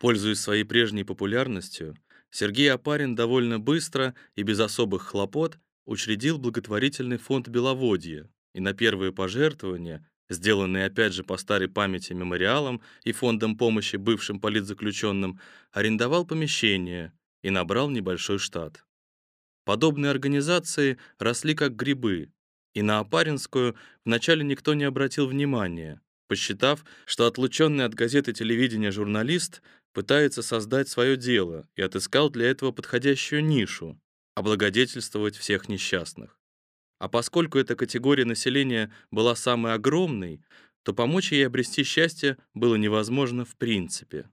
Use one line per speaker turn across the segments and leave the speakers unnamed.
Пользуясь своей прежней популярностью, Сергей Апарин довольно быстро и без особых хлопот учредил благотворительный фонд «Беловодье», и на первые пожертвования, сделанные опять же по старой памяти мемориалом и фондом помощи бывшим политзаключенным, арендовал помещение и набрал небольшой штат. Подобные организации росли как грибы, и на Апаринскую вначале никто не обратил внимания, посчитав, что отлученный от газеты телевидения журналист пытается создать свое дело и отыскал для этого подходящую нишу — облагодетельствовать всех несчастных. А поскольку эта категория населения была самой огромной, то помочь ей обрести счастье было невозможно в принципе.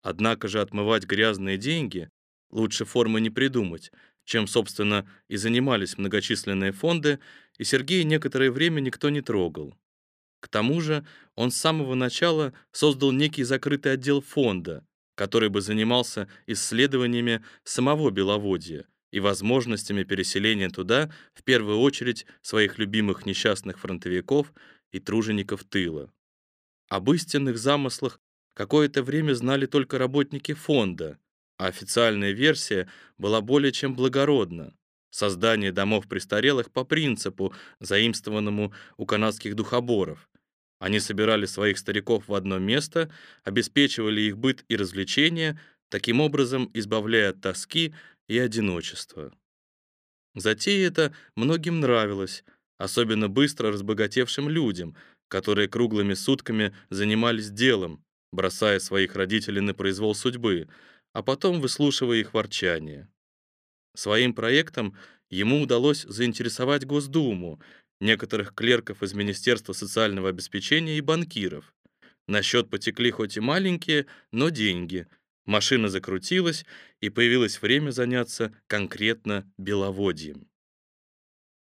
Однако же отмывать грязные деньги лучше формы не придумать, чем, собственно, и занимались многочисленные фонды, и Сергея некоторое время никто не трогал. К тому же он с самого начала создал некий закрытый отдел фонда, который бы занимался исследованиями самого Беловодья и возможностями переселения туда, в первую очередь, своих любимых несчастных фронтовиков и тружеников тыла. Об истинных замыслах какое-то время знали только работники фонда, а официальная версия была более чем благородна. Создание домов престарелых по принципу, заимствованному у канадских духоборов. Они собирали своих стариков в одно место, обеспечивали их быт и развлечения, таким образом избавляя от тоски и одиночества. Затея эта многим нравилась, особенно быстро разбогатевшим людям, которые круглыми сутками занимались делом, бросая своих родителей на произвол судьбы, а потом выслушивая их ворчание. Своим проектом ему удалось заинтересовать Госдуму, некоторых клерков из Министерства социального обеспечения и банкиров. На счет потекли хоть и маленькие, но деньги. Машина закрутилась, и появилось время заняться конкретно беловодьем.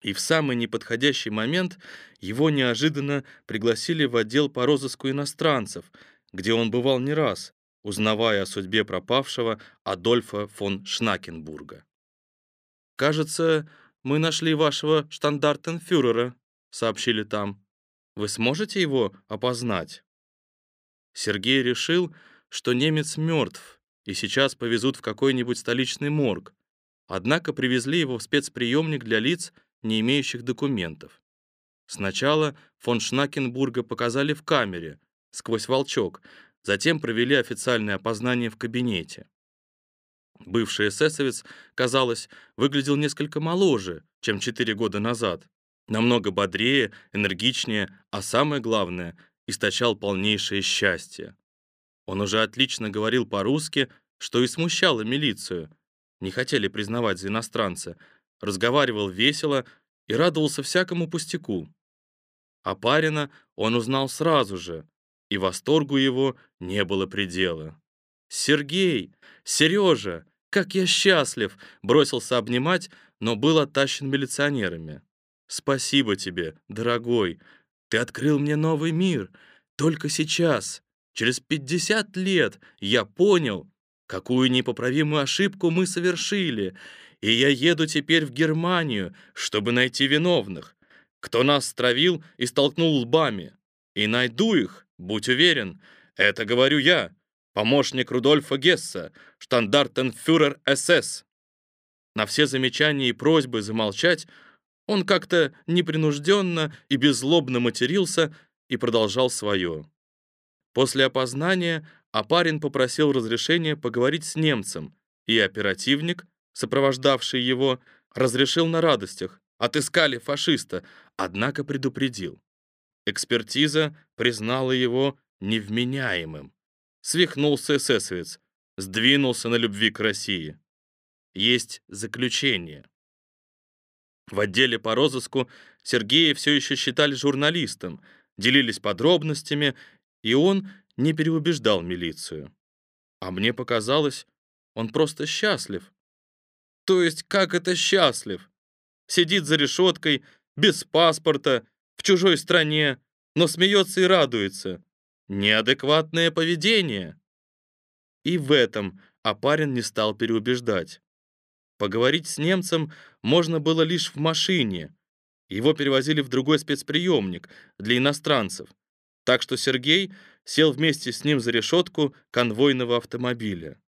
И в самый неподходящий момент его неожиданно пригласили в отдел по розыску иностранцев, где он бывал не раз, узнавая о судьбе пропавшего Адольфа фон Шнакенбурга. «Кажется, мы нашли вашего штандартенфюрера», — сообщили там. «Вы сможете его опознать?» Сергей решил, что немец мертв, и сейчас повезут в какой-нибудь столичный морг. Однако привезли его в спецприемник для лиц, не имеющих документов. Сначала фон Шнакенбурга показали в камере, сквозь волчок, Затем провели официальное опознание в кабинете. Бывший эсэсовец, казалось, выглядел несколько моложе, чем четыре года назад. Намного бодрее, энергичнее, а самое главное, источал полнейшее счастье. Он уже отлично говорил по-русски, что и смущало милицию. Не хотели признавать за иностранца. Разговаривал весело и радовался всякому пустяку. А Парина он узнал сразу же, и восторгу его не было предела. «Сергей! Сережа! Как я счастлив!» бросился обнимать, но был оттащен милиционерами. «Спасибо тебе, дорогой! Ты открыл мне новый мир! Только сейчас, через 50 лет, я понял, какую непоправимую ошибку мы совершили, и я еду теперь в Германию, чтобы найти виновных, кто нас стравил и столкнул лбами, и найду их, Будь уверен, это говорю я, помощник Рудольфа Гесса, штандартенфюрер СС. На все замечания и просьбы замолчать он как-то непринужденно и беззлобно матерился и продолжал свое. После опознания Апарин попросил разрешения поговорить с немцем, и оперативник, сопровождавший его, разрешил на радостях. Отыскали фашиста, однако предупредил. Экспертиза признала его невменяемым. Свихнулся эсэсовец, сдвинулся на любви к России. Есть заключение. В отделе по розыску Сергея все еще считали журналистом, делились подробностями, и он не переубеждал милицию. А мне показалось, он просто счастлив. То есть как это счастлив? Сидит за решеткой, без паспорта, в чужой стране, но смеется и радуется. Неадекватное поведение. И в этом Апарин не стал переубеждать. Поговорить с немцем можно было лишь в машине. Его перевозили в другой спецприемник для иностранцев. Так что Сергей сел вместе с ним за решетку конвойного автомобиля.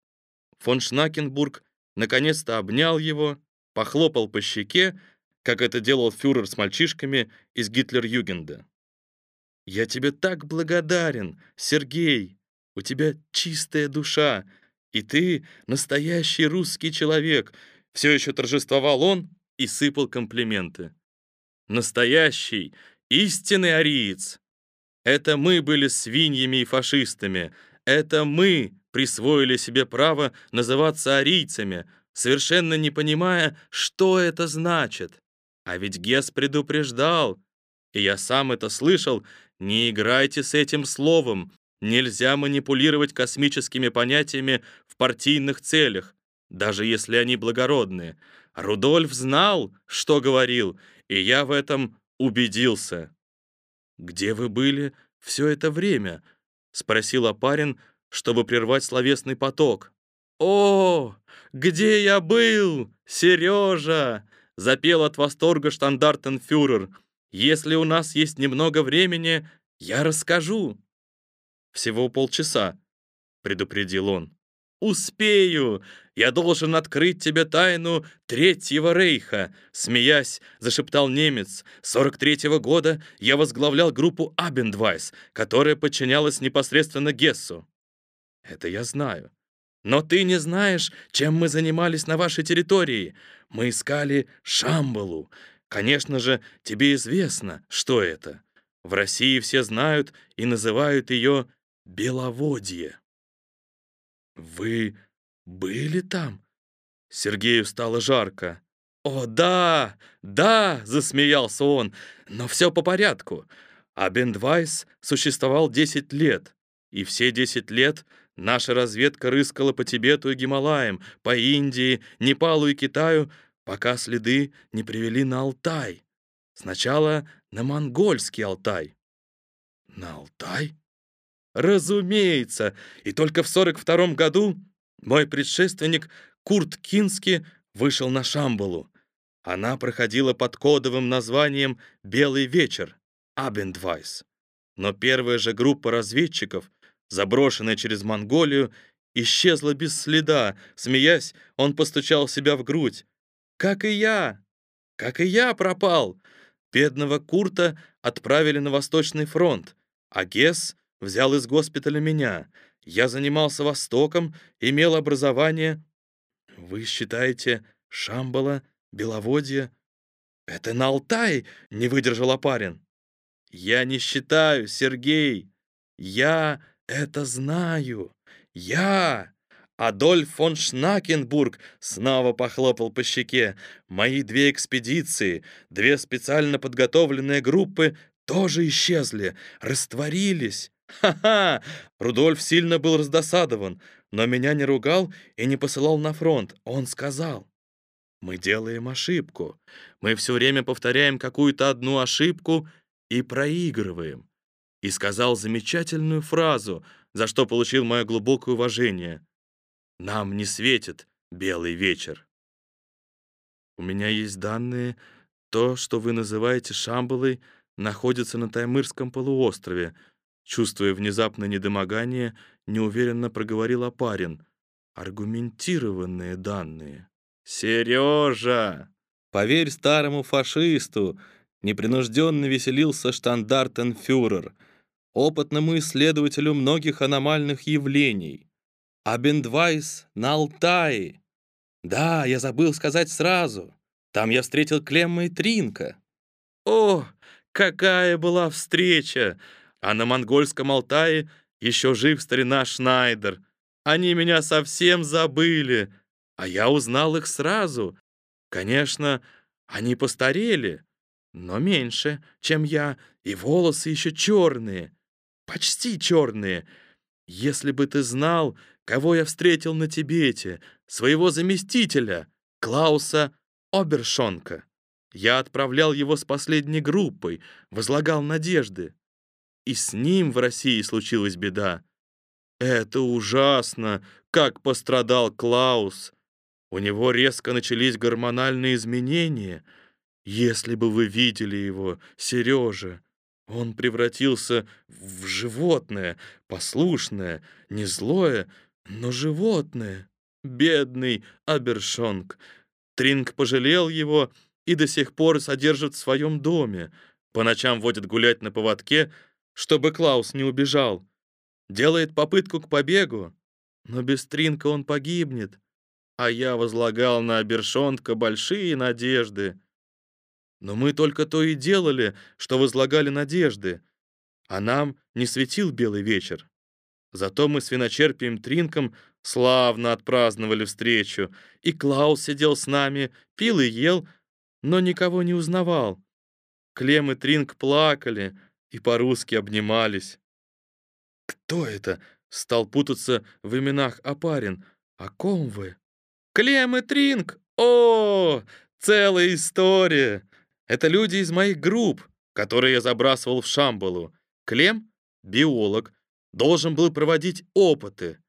Фон Шнакенбург наконец-то обнял его, похлопал по щеке, как это делал фюрер с мальчишками из Гитлер-Югенда. «Я тебе так благодарен, Сергей! У тебя чистая душа, и ты настоящий русский человек!» Все еще торжествовал он и сыпал комплименты. «Настоящий, истинный ариец! Это мы были свиньями и фашистами, это мы присвоили себе право называться арийцами, совершенно не понимая, что это значит. А ведь Гес предупреждал, и я сам это слышал, не играйте с этим словом, нельзя манипулировать космическими понятиями в партийных целях, даже если они благородные. Рудольф знал, что говорил, и я в этом убедился. «Где вы были все это время?» — спросил Апарин, чтобы прервать словесный поток. «О, где я был, Сережа!» — запел от восторга штандартенфюрер. «Если у нас есть немного времени, я расскажу». «Всего полчаса», — предупредил он. «Успею! Я должен открыть тебе тайну Третьего Рейха!» Смеясь, зашептал немец. «Сорок третьего года я возглавлял группу Абендвайс, которая подчинялась непосредственно Гессу». «Это я знаю. Но ты не знаешь, чем мы занимались на вашей территории. Мы искали Шамбалу. Конечно же, тебе известно, что это. В России все знают и называют ее Беловодье. Вы были там? Сергею стало жарко. «О, да, да!» — засмеялся он. «Но все по порядку. А Бендвайс существовал 10 лет, и все 10 лет Наша разведка рыскала по Тибету и Гималаям, по Индии, Непалу и Китаю, пока следы не привели на Алтай. Сначала на монгольский Алтай. На Алтай? Разумеется, и только в 42 году мой предшественник Курт Кински вышел на Шамбалу. Она проходила под кодовым названием «Белый вечер» — Абендвайс. Но первая же группа разведчиков заброшенная через Монголию, исчезла без следа. Смеясь, он постучал себя в грудь. «Как и я! Как и я пропал!» Бедного Курта отправили на Восточный фронт, а Гесс взял из госпиталя меня. Я занимался Востоком, имел образование. Вы считаете, Шамбала, Беловодье? Это на Алтай, не выдержал опарин. Я не считаю, Сергей. Я это знаю. Я, Адольф фон Шнакенбург, снова похлопал по щеке. Мои две экспедиции, две специально подготовленные группы тоже исчезли, растворились. Ха-ха! Рудольф сильно был раздосадован, но меня не ругал и не посылал на фронт. Он сказал, мы делаем ошибку. Мы все время повторяем какую-то одну ошибку и проигрываем и сказал замечательную фразу, за что получил мое глубокое уважение. «Нам не светит белый вечер». У меня есть данные, то, что вы называете Шамбалой, находится на Таймырском полуострове. Чувствуя внезапное недомогание, неуверенно проговорил Апарин. Аргументированные данные. «Сережа! Поверь старому фашисту!» Непринужденно веселился штандартенфюрер — опытному исследователю многих аномальных явлений. А Бендвайс на Алтае. Да, я забыл сказать сразу. Там я встретил Клемма и Тринка. О, какая была встреча! А на монгольском Алтае еще жив старина Шнайдер. Они меня совсем забыли, а я узнал их сразу. Конечно, они постарели, но меньше, чем я, и волосы еще черные почти черные. Если бы ты знал, кого я встретил на Тибете, своего заместителя, Клауса Обершонка. Я отправлял его с последней группой, возлагал надежды. И с ним в России случилась беда. Это ужасно, как пострадал Клаус. У него резко начались гормональные изменения. Если бы вы видели его, Сережа, Он превратился в животное, послушное, не злое, но животное. Бедный Абершонг. Тринг пожалел его и до сих пор содержит в своем доме. По ночам водит гулять на поводке, чтобы Клаус не убежал. Делает попытку к побегу, но без Тринка он погибнет. А я возлагал на Абершонка большие надежды. Но мы только то и делали, что возлагали надежды, а нам не светил белый вечер. Зато мы с виночерпием Тринком славно отпраздновали встречу, и Клаус сидел с нами, пил и ел, но никого не узнавал. Клем и Тринк плакали и по-русски обнимались. «Кто это?» — стал путаться в именах Апарин. «О ком вы?» «Клем и Тринк! О, целая история! Это люди из моих групп, которые я забрасывал в Шамбалу. Клем — биолог, должен был проводить опыты.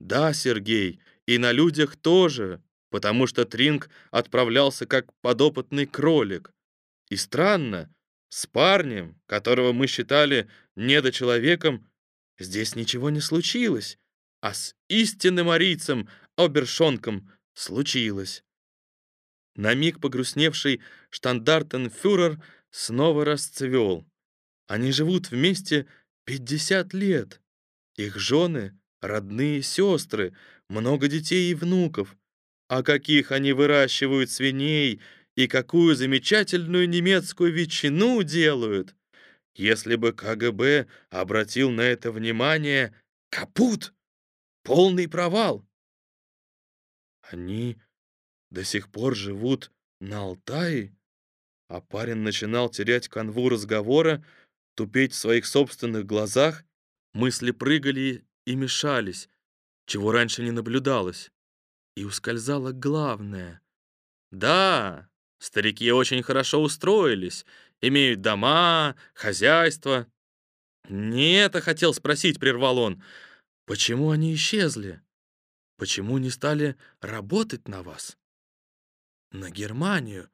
Да, Сергей, и на людях тоже, потому что Тринг отправлялся как подопытный кролик. И странно, с парнем, которого мы считали недочеловеком, здесь ничего не случилось, а с истинным арийцем, Обершонком, случилось. На миг погрустневший штандартенфюрер снова расцвел. Они живут вместе 50 лет. Их жены — родные сестры, много детей и внуков. А каких они выращивают свиней и какую замечательную немецкую ветчину делают! Если бы КГБ обратил на это внимание, капут! Полный провал! Они до сих пор живут на Алтае? А парень начинал терять канву разговора, тупеть в своих собственных глазах. Мысли прыгали и мешались, чего раньше не наблюдалось. И ускользало главное. Да, старики очень хорошо устроились, имеют дома, хозяйство. Не это хотел спросить, прервал он. Почему они исчезли? Почему не стали работать на вас? на Германию.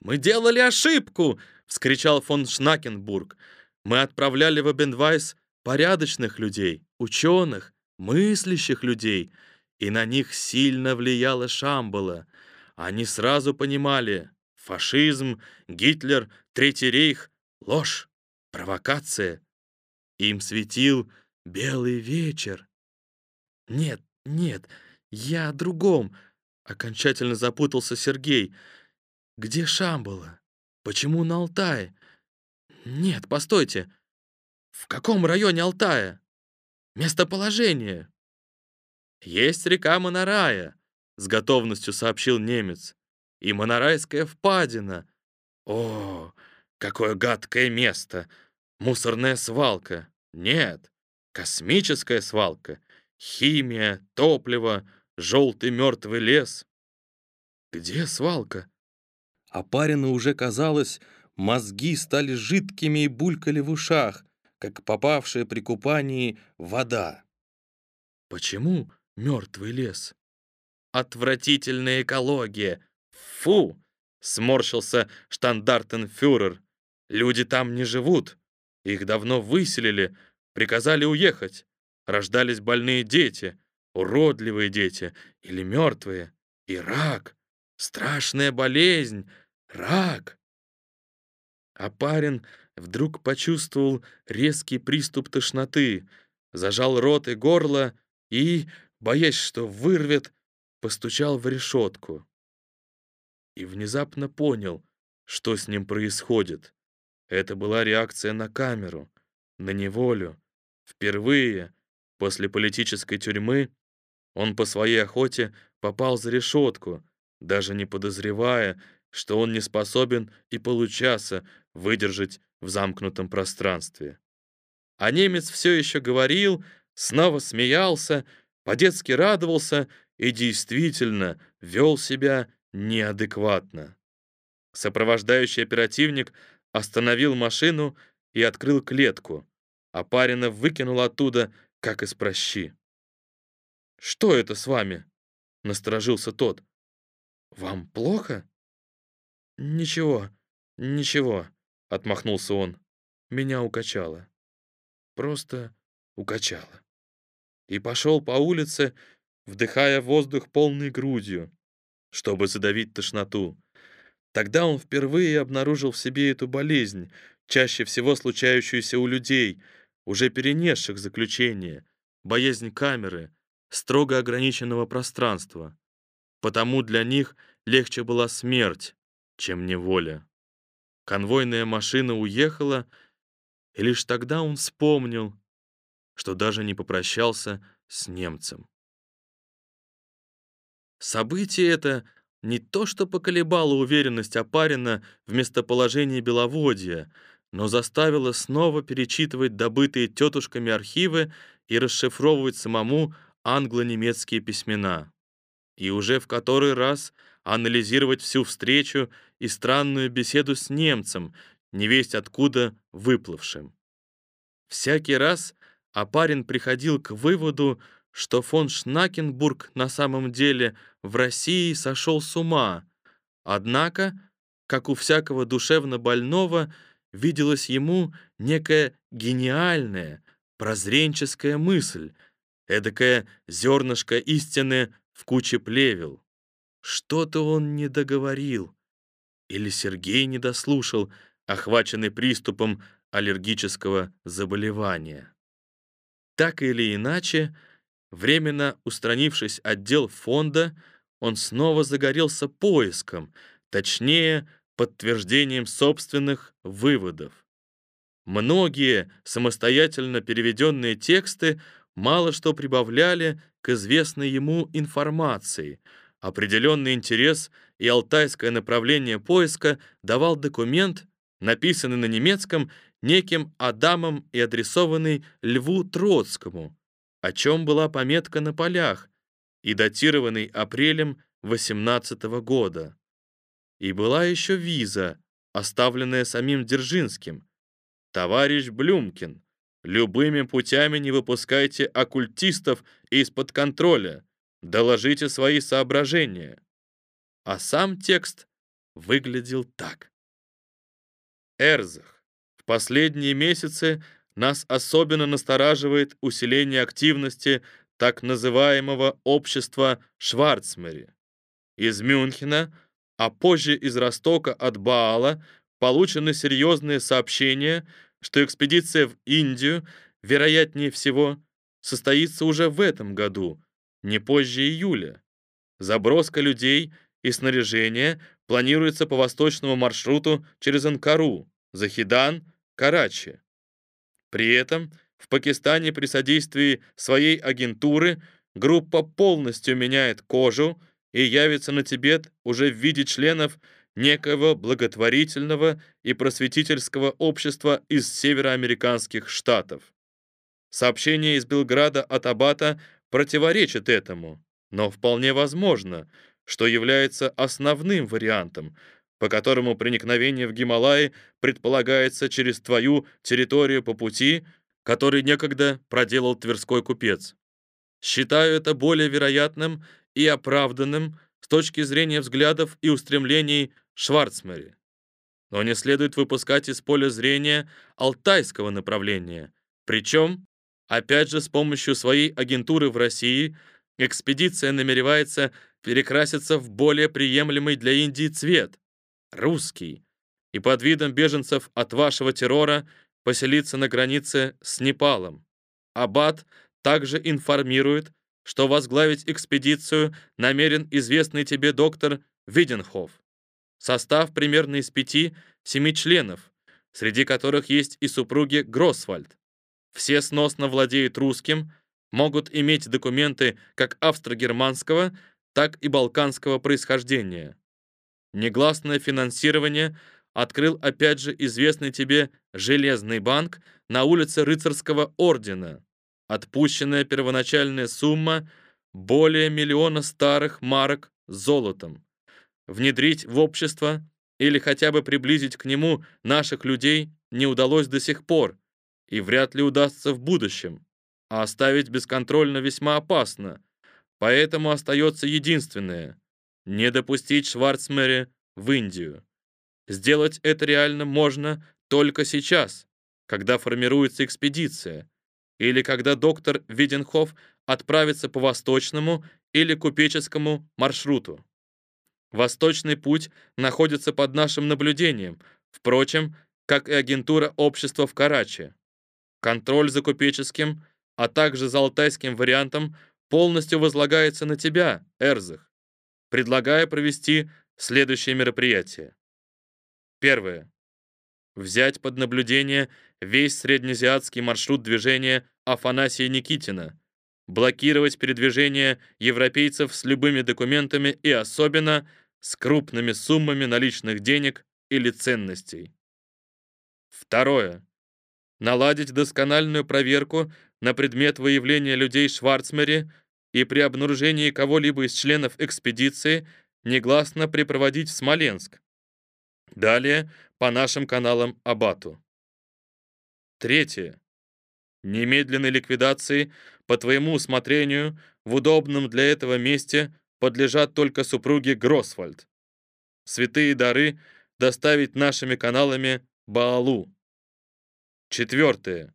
«Мы делали ошибку!» — вскричал фон Шнакенбург. «Мы отправляли в Эбенвайс порядочных людей, ученых, мыслящих людей, и на них сильно влияла Шамбала. Они сразу понимали — фашизм, Гитлер, Третий рейх — ложь, провокация. Им светил белый вечер. Нет, нет, я о другом. Окончательно запутался Сергей. Где Шамбала? Почему на Алтае? Нет, постойте. В каком районе Алтая? Местоположение. Есть река Монорая, с готовностью сообщил немец. И Монорайская впадина. О, какое гадкое место! Мусорная свалка. Нет, космическая свалка. Химия, топливо, желтый мертвый лес. Где свалка? А парину уже казалось, мозги стали жидкими и булькали в ушах, как попавшая при купании вода. Почему мертвый лес? Отвратительная экология. Фу! Сморщился штандартенфюрер. Люди там не живут. Их давно выселили, приказали уехать. Рождались больные дети уродливые дети или мертвые, и рак, страшная болезнь, рак. А парень вдруг почувствовал резкий приступ тошноты, зажал рот и горло и, боясь, что вырвет, постучал в решетку. И внезапно понял, что с ним происходит. Это была реакция на камеру, на неволю. Впервые после политической тюрьмы он по своей охоте попал за решетку, даже не подозревая, что он не способен и получаса выдержать в замкнутом пространстве. А немец все еще говорил, снова смеялся, по-детски радовался и действительно вел себя неадекватно. Сопровождающий оперативник остановил машину и открыл клетку, а Парина выкинул оттуда, как из прощи. «Что это с вами?» — насторожился тот. «Вам плохо?» «Ничего, ничего», — отмахнулся он.
меня укачало. Просто укачало. И пошел по улице, вдыхая воздух полной грудью, чтобы задавить тошноту. Тогда он впервые обнаружил в себе эту болезнь, чаще всего случающуюся у людей, уже перенесших заключение, боязнь камеры, строго ограниченного пространства. Потому для них легче была смерть, чем неволя. Конвойная машина уехала, и лишь тогда он вспомнил, что даже не попрощался с немцем. Событие это не то что поколебало уверенность Опарина в местоположении Беловодья, но заставило снова перечитывать добытые тетушками архивы и расшифровывать самому англо-немецкие письмена. И уже в который раз анализировать всю встречу и странную беседу с немцем, невесть откуда выплывшим. Всякий раз Апарин приходил к выводу, что фон Шнакенбург на самом деле в России сошел с ума, однако, как у всякого душевно больного, виделась ему некая гениальная, прозренческая мысль, эдакое зернышко истины в куче плевел. Что-то он не договорил. Или Сергей не дослушал, охваченный приступом аллергического заболевания. Так или иначе, временно устранившись от дел фонда, он снова загорелся поиском, точнее, подтверждением собственных выводов. Многие самостоятельно переведенные тексты мало что прибавляли к известной ему информации. Определенный интерес и алтайское направление поиска давал документ, написанный на немецком неким Адамом и адресованный Льву Троцкому, о чем была пометка на полях и датированный апрелем 18 года. И была еще виза, оставленная самим Дзержинским. «Товарищ Блюмкин, любыми путями не выпускайте оккультистов из-под контроля, доложите свои соображения». А сам текст выглядел так. Эрзах. В последние месяцы нас особенно настораживает усиление активности так называемого общества Шварцмери. Из Мюнхена, а позже из Ростока от Баала получены серьезные сообщения, что экспедиция в Индию, вероятнее всего, состоится уже в этом году, не позже июля. Заброска людей и снаряжения планируется по восточному маршруту через Анкару, Захидан, Карачи. При этом в Пакистане при содействии своей агентуры группа полностью меняет кожу и явится на Тибет уже в виде членов некоего благотворительного и просветительского общества из североамериканских штатов. Сообщение из Белграда от Абата противоречит этому, но вполне возможно, что является основным вариантом, по которому проникновение в Гималаи предполагается через твою территорию по пути, который некогда проделал тверской купец. Считаю это более вероятным и оправданным с точки зрения взглядов и устремлений Шварцмери. Но не следует выпускать из поля зрения алтайского направления. Причем, опять же, с помощью своей агентуры в России экспедиция намеревается перекраситься в более приемлемый для Индии цвет — русский, и под видом беженцев от вашего террора поселиться на границе с Непалом. Аббат также информирует, что возглавить экспедицию намерен известный тебе доктор Виденхоф. Состав примерно из пяти-семи членов, среди которых есть и супруги Гроссвальд. Все сносно владеют русским, могут иметь документы как австро-германского, так и балканского происхождения. Негласное финансирование открыл опять же известный тебе Железный банк на улице Рыцарского ордена. Отпущенная первоначальная сумма более миллиона старых марок золотом. Внедрить в общество или хотя бы приблизить к нему наших людей не удалось до сих пор и вряд ли удастся в будущем. А оставить бесконтрольно весьма опасно. Поэтому остается единственное — не допустить Шварцмере в Индию. Сделать это реально можно только сейчас, когда формируется экспедиция, или когда доктор Виденхоф отправится по восточному или купеческому маршруту. Восточный путь находится под нашим наблюдением, впрочем, как и агентура общества в Карачи. Контроль за купеческим, а также за алтайским вариантом полностью возлагается на тебя, Эрзах. Предлагаю провести следующее мероприятие. Первое. Взять под наблюдение весь среднеазиатский маршрут движения Афанасия Никитина, блокировать передвижение европейцев с любыми документами и особенно с крупными суммами наличных денег или ценностей. Второе. Наладить доскональную проверку на предмет выявления людей Шварцмери и при обнаружении кого-либо из членов экспедиции негласно припроводить в Смоленск. Далее по нашим каналам Абату. Третье. Немедленной ликвидации по твоему усмотрению в удобном для этого месте подлежат только супруге Гросвальд. Святые дары доставить нашими каналами Баалу. Четвертое.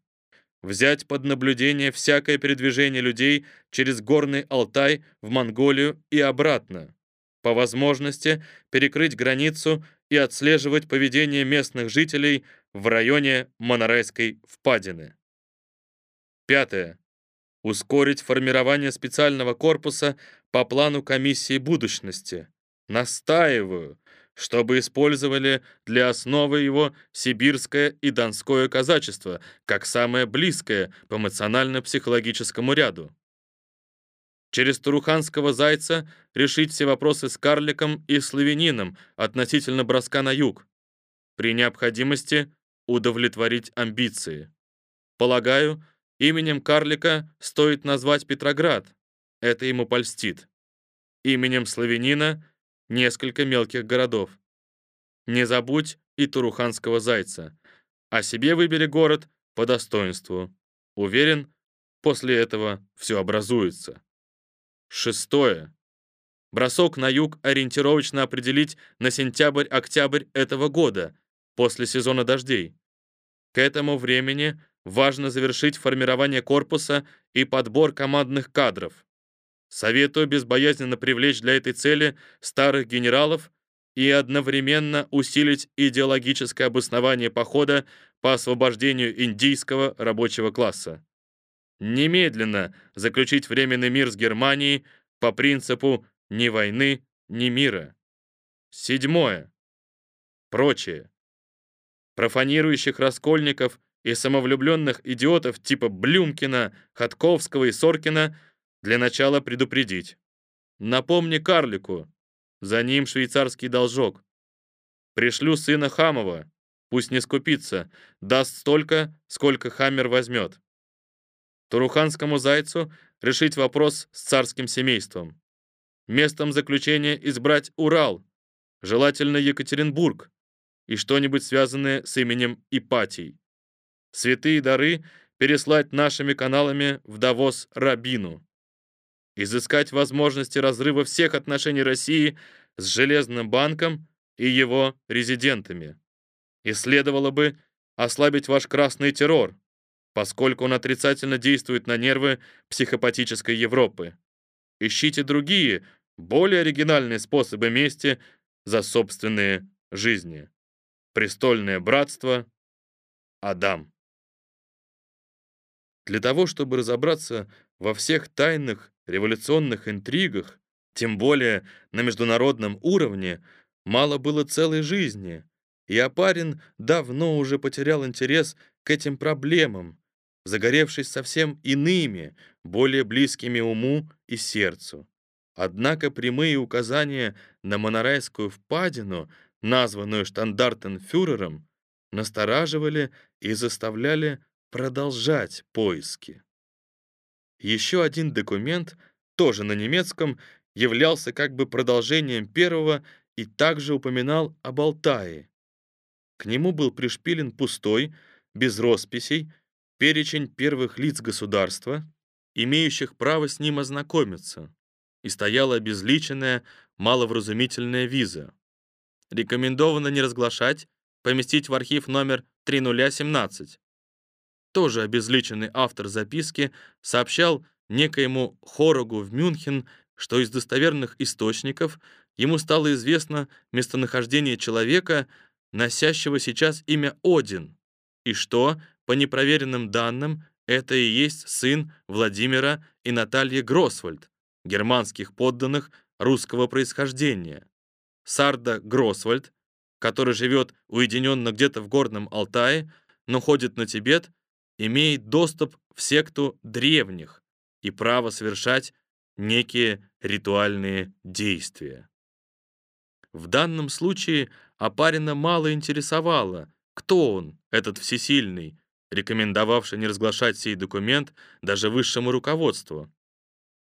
Взять под наблюдение всякое передвижение людей через горный Алтай в Монголию и обратно. По возможности перекрыть границу и отслеживать поведение местных жителей в районе Монорайской впадины. Пятое. Ускорить формирование специального корпуса по плану комиссии будущности. Настаиваю, чтобы использовали для основы его сибирское и донское казачество как самое близкое по эмоционально-психологическому ряду. Через Туруханского зайца решить все вопросы с карликом и славянином относительно броска на юг. При необходимости удовлетворить амбиции. Полагаю, именем карлика стоит назвать Петроград. Это ему польстит. Именем славянина — несколько мелких городов. Не забудь и Туруханского зайца. А себе выбери город по достоинству. Уверен, после этого все образуется. Шестое. Бросок на юг ориентировочно определить на сентябрь-октябрь этого года, после сезона дождей. К этому времени важно завершить формирование корпуса и подбор командных кадров. Советую безбоязненно привлечь для этой цели старых генералов и одновременно усилить идеологическое обоснование похода по освобождению индийского рабочего класса немедленно заключить временный мир с Германией по принципу ни войны, ни мира. Седьмое. Прочее. Профанирующих раскольников и самовлюбленных идиотов типа Блюмкина, Ходковского и Соркина для начала предупредить. Напомни карлику, за ним швейцарский должок. Пришлю сына Хамова, пусть не скупится, даст столько, сколько Хаммер возьмет. Туруханскому зайцу решить вопрос с царским семейством. Местом заключения избрать Урал, желательно Екатеринбург, и что-нибудь связанное с именем Ипатий. Святые дары переслать нашими каналами в Давос Рабину. Изыскать возможности разрыва всех отношений России с Железным банком и его резидентами. И следовало бы ослабить ваш красный террор, поскольку он отрицательно действует на нервы психопатической Европы. Ищите другие, более оригинальные способы мести за собственные жизни. Престольное братство. Адам. Для того, чтобы разобраться во всех тайных революционных интригах, тем более на международном уровне, мало было целой жизни, и Апарин давно уже потерял интерес к этим проблемам, загоревшись совсем иными, более близкими уму и сердцу. Однако прямые указания на Монорайскую впадину, названную штандартенфюрером, настораживали и заставляли продолжать поиски. Еще один документ, тоже на немецком, являлся как бы продолжением первого и также упоминал об Алтае. К нему был пришпилен пустой, без росписей, перечень первых лиц государства, имеющих право с ним ознакомиться, и стояла обезличенная, маловразумительная виза. Рекомендовано не разглашать, поместить в архив номер 3017,
тоже обезличенный автор записки, сообщал некоему Хорогу в Мюнхен, что из достоверных источников ему стало известно местонахождение человека, носящего сейчас имя Один, и что, по непроверенным данным, это и есть сын Владимира и Натальи Гросвальд, германских подданных русского происхождения. Сарда Гросвальд, который живет уединенно где-то в Горном Алтае, но ходит на Тибет, имеет доступ в секту древних и право совершать некие ритуальные действия. В данном случае Апарина мало интересовало, кто он, этот всесильный, рекомендовавший не разглашать сей документ даже высшему руководству.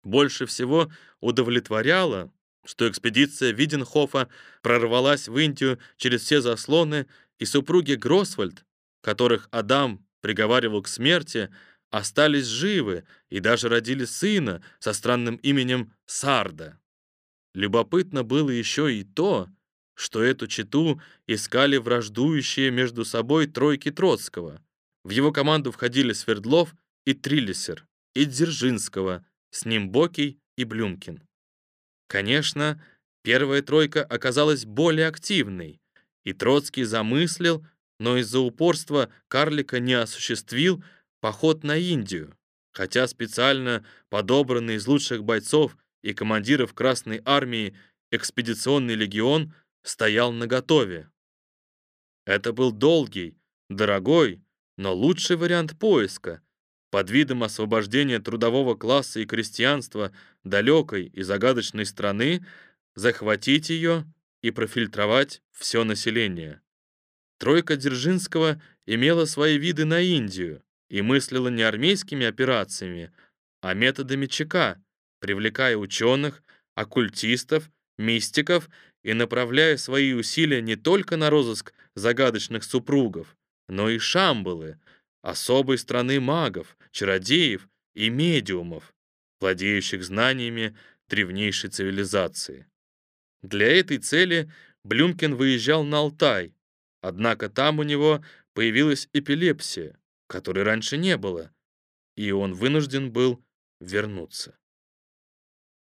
Больше всего удовлетворяло, что экспедиция Виденхофа прорвалась в Индию через все заслоны, и супруги Гросвальд, которых Адам приговаривал к смерти, остались живы и даже родили сына со странным именем Сарда. Любопытно было еще и то, что эту читу искали враждующие между собой тройки Троцкого. В его команду входили Свердлов и Триллисер, и Дзержинского, с ним Бокий и Блюмкин. Конечно, первая тройка оказалась более активной, и Троцкий замыслил, но из-за упорства карлика не осуществил поход на Индию, хотя специально подобранный из лучших бойцов и командиров Красной армии экспедиционный легион стоял наготове. Это был долгий, дорогой, но лучший вариант поиска, под видом освобождения трудового класса и крестьянства далекой и загадочной страны захватить ее и профильтровать все население. Тройка Дзержинского имела свои виды на Индию и мыслила не армейскими операциями, а методами ЧК, привлекая ученых, оккультистов, мистиков и направляя свои усилия не только на розыск загадочных супругов, но и шамбалы, особой страны магов, чародеев и медиумов, владеющих знаниями древнейшей цивилизации. Для этой цели Блюмкин выезжал на Алтай, однако там у него появилась эпилепсия, которой раньше не было, и он вынужден был вернуться.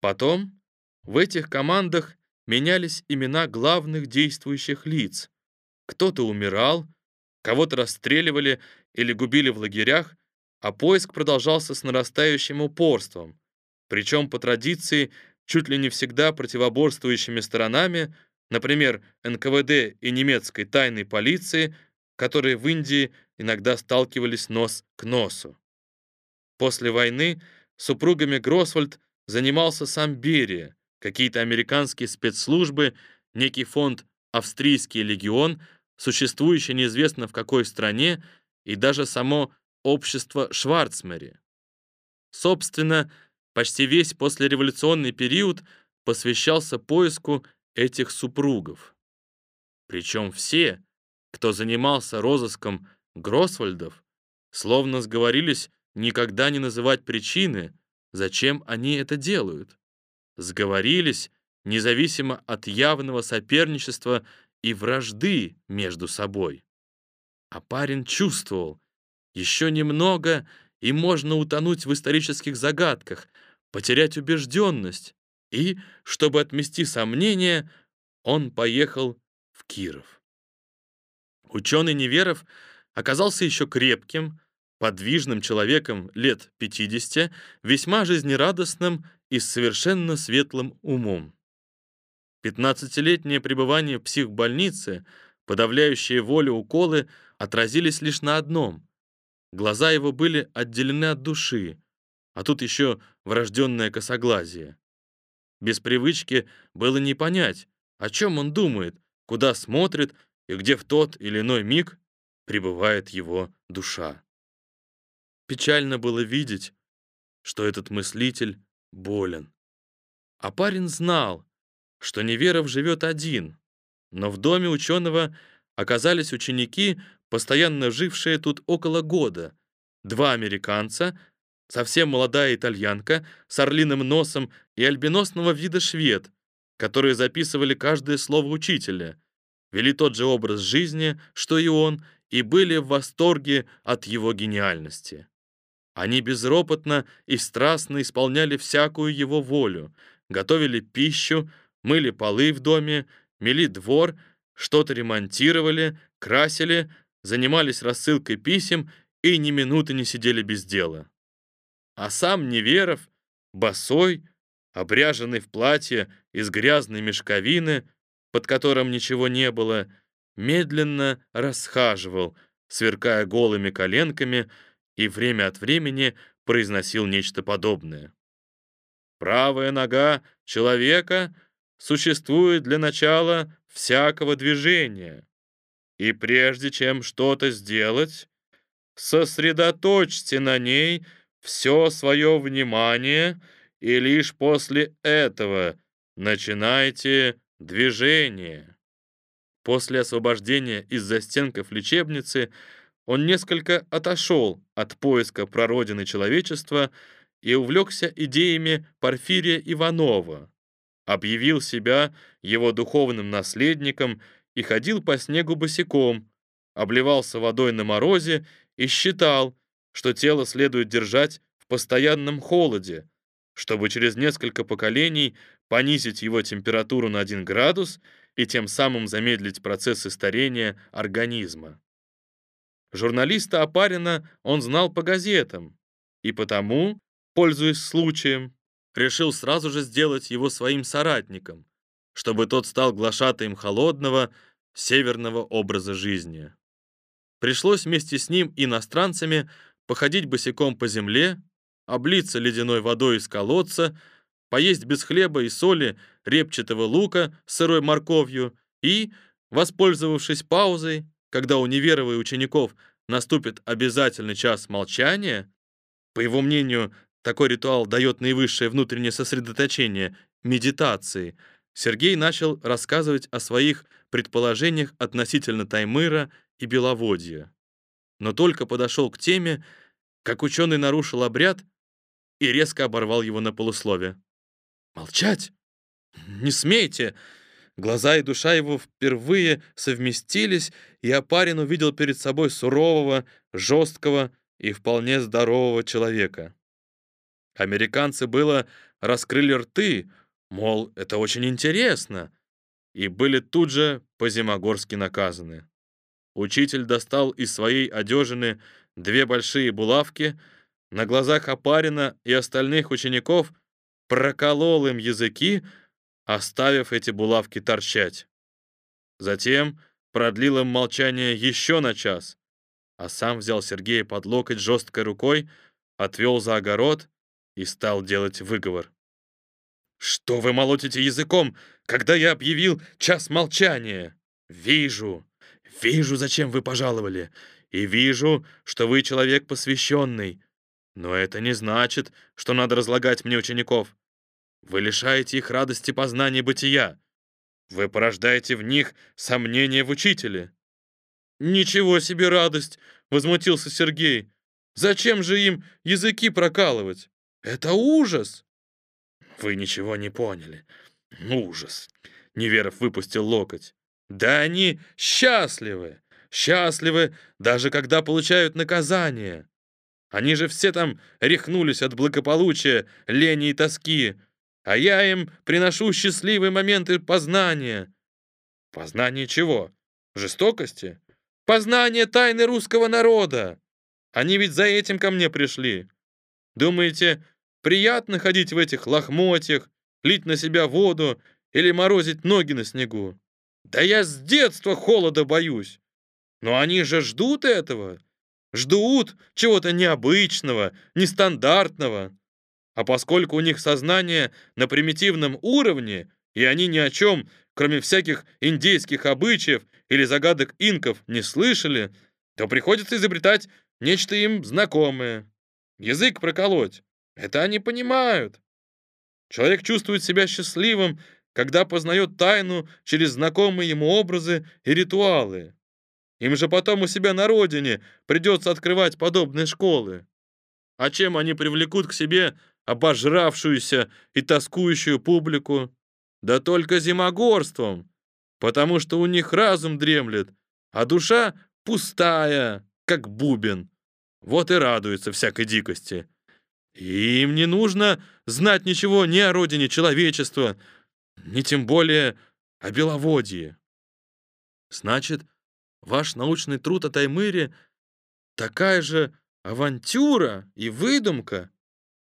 Потом в этих командах менялись имена главных действующих лиц. Кто-то умирал, кого-то расстреливали или губили в лагерях, а поиск продолжался с нарастающим упорством, причем по традиции чуть ли не всегда противоборствующими сторонами, например, НКВД и немецкой тайной полиции, которые в Индии иногда сталкивались нос к носу. После войны супругами Гросвальд занимался сам Берия, какие-то американские спецслужбы, некий фонд «Австрийский легион», существующий неизвестно в какой стране, и даже само общество Шварцмери. Собственно, почти весь послереволюционный период посвящался поиску этих супругов. Причем все, кто занимался розыском Гросвальдов, словно сговорились никогда не называть причины, зачем они это делают. Сговорились, независимо от явного соперничества и вражды между собой. А парень чувствовал, еще немного, и можно утонуть в исторических загадках, потерять убежденность. И, чтобы отмести сомнения, он поехал в Киров. Ученый Неверов оказался еще крепким, подвижным человеком лет 50, весьма жизнерадостным и с совершенно светлым умом. Пятнадцатилетнее пребывание в психбольнице, подавляющие волю уколы отразились лишь на одном. Глаза его были отделены от души, а тут еще врожденное косоглазие. Без привычки было не понять, о чем он думает, куда смотрит и где в тот или иной миг пребывает его душа. Печально было видеть, что этот мыслитель болен. А парень знал, что Неверов живет один, но в доме ученого оказались ученики, постоянно жившие тут около года, два американца, совсем молодая итальянка с орлиным носом и альбиносного вида швед, которые записывали каждое слово учителя, вели тот же образ жизни, что и он,
и были в восторге от его гениальности. Они безропотно и страстно исполняли всякую его волю, готовили пищу, мыли полы в доме, мели двор, что-то ремонтировали, красили, занимались рассылкой писем и ни минуты не сидели без дела. А сам Неверов, босой, обряженный в платье из грязной мешковины, под которым ничего не было, медленно расхаживал, сверкая голыми коленками, и время от времени произносил нечто подобное. Правая нога человека существует для начала всякого движения. И прежде чем что-то сделать, сосредоточьте на ней все свое внимание, и лишь после этого начинайте движение. После освобождения из застенков лечебницы он несколько отошел от поиска прародины человечества и увлекся идеями Порфирия Иванова, объявил себя его духовным наследником и ходил по снегу босиком, обливался водой на морозе и считал, что тело следует держать в постоянном холоде, чтобы через несколько поколений понизить его температуру на 1 градус и тем самым замедлить процессы старения организма. Журналиста Опарина он знал по газетам, и потому, пользуясь случаем, решил сразу же сделать его своим соратником, чтобы тот стал глашатаем холодного, северного образа жизни. Пришлось вместе с ним иностранцами походить босиком по земле, облиться ледяной водой из колодца, поесть без хлеба и соли репчатого лука с сырой морковью и, воспользовавшись паузой, когда у неверовых учеников наступит обязательный час молчания, по его мнению, такой ритуал дает наивысшее внутреннее сосредоточение, медитации, Сергей начал рассказывать о своих предположениях относительно Таймыра и Беловодья. Но только подошел к теме, как ученый нарушил обряд и резко оборвал его на полуслове. «Молчать! Не смейте!» Глаза и душа его впервые совместились, и Апарин увидел перед собой сурового, жесткого и вполне здорового человека. Американцы было раскрыли рты, мол, это очень интересно, и были тут же по-зимогорски наказаны. Учитель достал из своей одежины две большие булавки, на глазах Апарина и остальных учеников проколол им языки, оставив эти булавки торчать. Затем продлил им молчание еще на час, а сам взял Сергея под локоть жесткой рукой, отвел за огород и стал делать выговор. «Что вы молотите языком, когда я объявил час молчания? Вижу, вижу, зачем вы пожаловали, и вижу, что вы человек посвященный. Но это не значит, что надо разлагать мне учеников. Вы лишаете их радости познания бытия. Вы порождаете в них сомнения в учителе». «Ничего себе радость!» — возмутился Сергей. «Зачем же им языки прокалывать? Это ужас!» «Вы ничего не поняли. Ужас!» — Неверов выпустил локоть. «Да они счастливы! Счастливы, даже когда получают наказание! Они же все там рехнулись от благополучия, лени и тоски, а я им приношу счастливые моменты познания». «Познание чего? Жестокости?» «Познание тайны русского народа! Они ведь за этим ко мне пришли. Думаете, Приятно ходить в этих лохмотьях, лить на себя воду или морозить ноги на снегу. Да я с детства холода боюсь. Но они же ждут этого. Ждут чего-то необычного, нестандартного. А поскольку у них сознание на примитивном уровне, и они ни о чем, кроме всяких индейских обычаев или загадок инков, не слышали, то приходится изобретать нечто им знакомое. Язык проколоть. Это они понимают. Человек чувствует себя счастливым, когда познает тайну через знакомые ему образы и ритуалы. Им же потом у себя на родине придется открывать подобные школы. А чем они привлекут к себе обожравшуюся и тоскующую публику? Да только зимогорством, потому что у них разум дремлет, а душа пустая, как бубен. Вот и радуется всякой дикости. И им не нужно знать ничего ни о родине человечества, ни тем более о беловодье. Значит, ваш научный труд о Таймыре такая же авантюра и выдумка,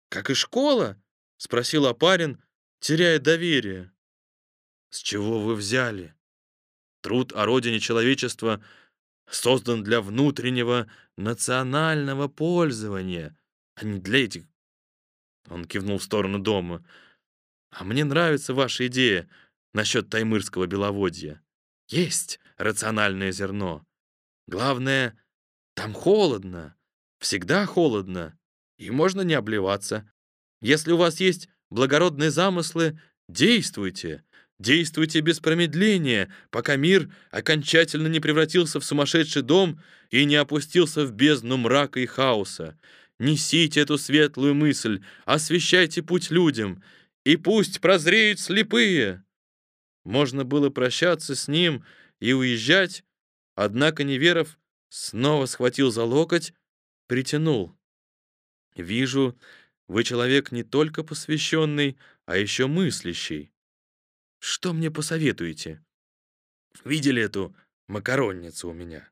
как и школа? Спросил Апарин, теряя доверие. С чего вы взяли? Труд о родине человечества создан для внутреннего национального пользования, а не для этих... Он кивнул в сторону дома. А мне нравится ваша идея насчет таймырского беловодья. Есть рациональное зерно. Главное, там холодно, всегда холодно, и можно не обливаться. Если у вас есть благородные замыслы, действуйте. Действуйте без промедления, пока мир окончательно не превратился в сумасшедший дом и не опустился в бездну мрака и хаоса. Несите эту светлую мысль, освещайте путь людям, и пусть прозреют слепые. Можно было прощаться с ним и уезжать, однако Неверов снова схватил за локоть, притянул. «Вижу, вы человек не только посвященный, а еще мыслящий. Что мне посоветуете? Видели эту макаронницу у меня?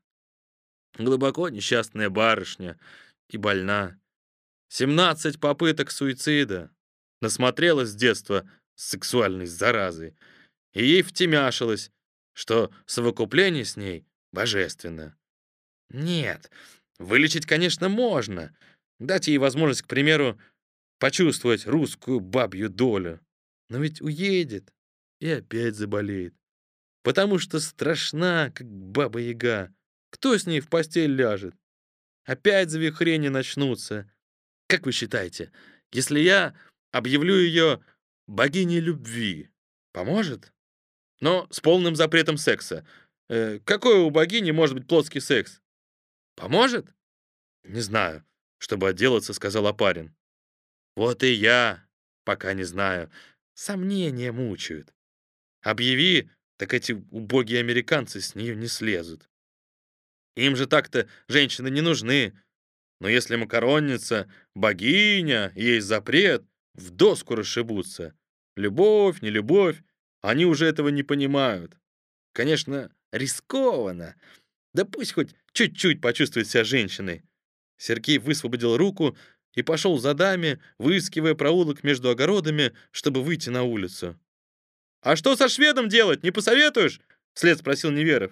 Глубоко несчастная барышня и больна. Семнадцать попыток суицида. Насмотрелась с детства сексуальной заразы и ей втемяшилось, что совокупление с ней божественно. Нет, вылечить, конечно, можно. Дать ей возможность, к примеру, почувствовать русскую бабью долю. Но ведь уедет и опять заболеет. Потому что страшна, как баба-яга. Кто с ней в постель ляжет? Опять завихрения начнутся. Как вы считаете, если я объявлю ее богиней любви, поможет? но с полным запретом секса. Э, какой у богини может быть плотский секс? Поможет? Не знаю, чтобы отделаться, сказал Апарин. Вот и я пока не знаю. Сомнения мучают. Объяви, так эти убогие американцы с нее не слезут. Им же так-то женщины не нужны. Но если макаронница, богиня, есть запрет, в доску расшибутся. Любовь, не любовь, они уже этого не понимают. Конечно, рискованно. Да пусть хоть чуть-чуть почувствует себя женщиной. Сергей высвободил руку и пошел за даме, выискивая проулок между огородами, чтобы выйти на улицу. «А что со шведом делать, не посоветуешь?» — вслед спросил Неверов.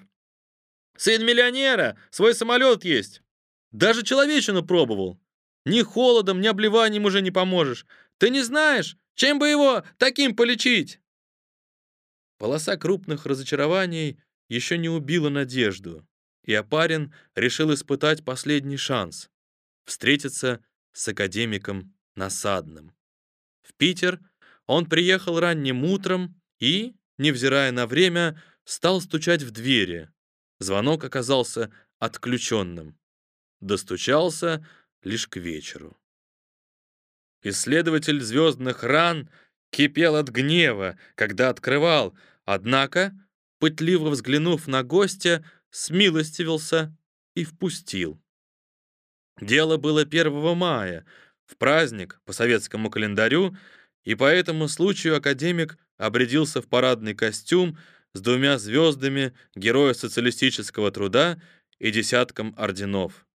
«Сын миллионера, свой самолет есть. Даже человечину пробовал. Ни холодом, ни обливанием уже не поможешь. Ты не знаешь, чем бы его таким полечить?» Полоса крупных разочарований еще не убила надежду, и Апарин решил испытать последний шанс — встретиться с академиком Насадным. В Питер он приехал ранним утром и, невзирая на время, стал стучать в двери. Звонок оказался отключенным. Достучался лишь к вечеру. Исследователь звездных ран кипел от гнева, когда открывал, однако, пытливо взглянув на гостя, смилостивился и впустил. Дело было 1 мая, в праздник по советскому календарю, и по этому случаю академик обрядился в парадный костюм с двумя звездами Героя социалистического труда и десятком орденов.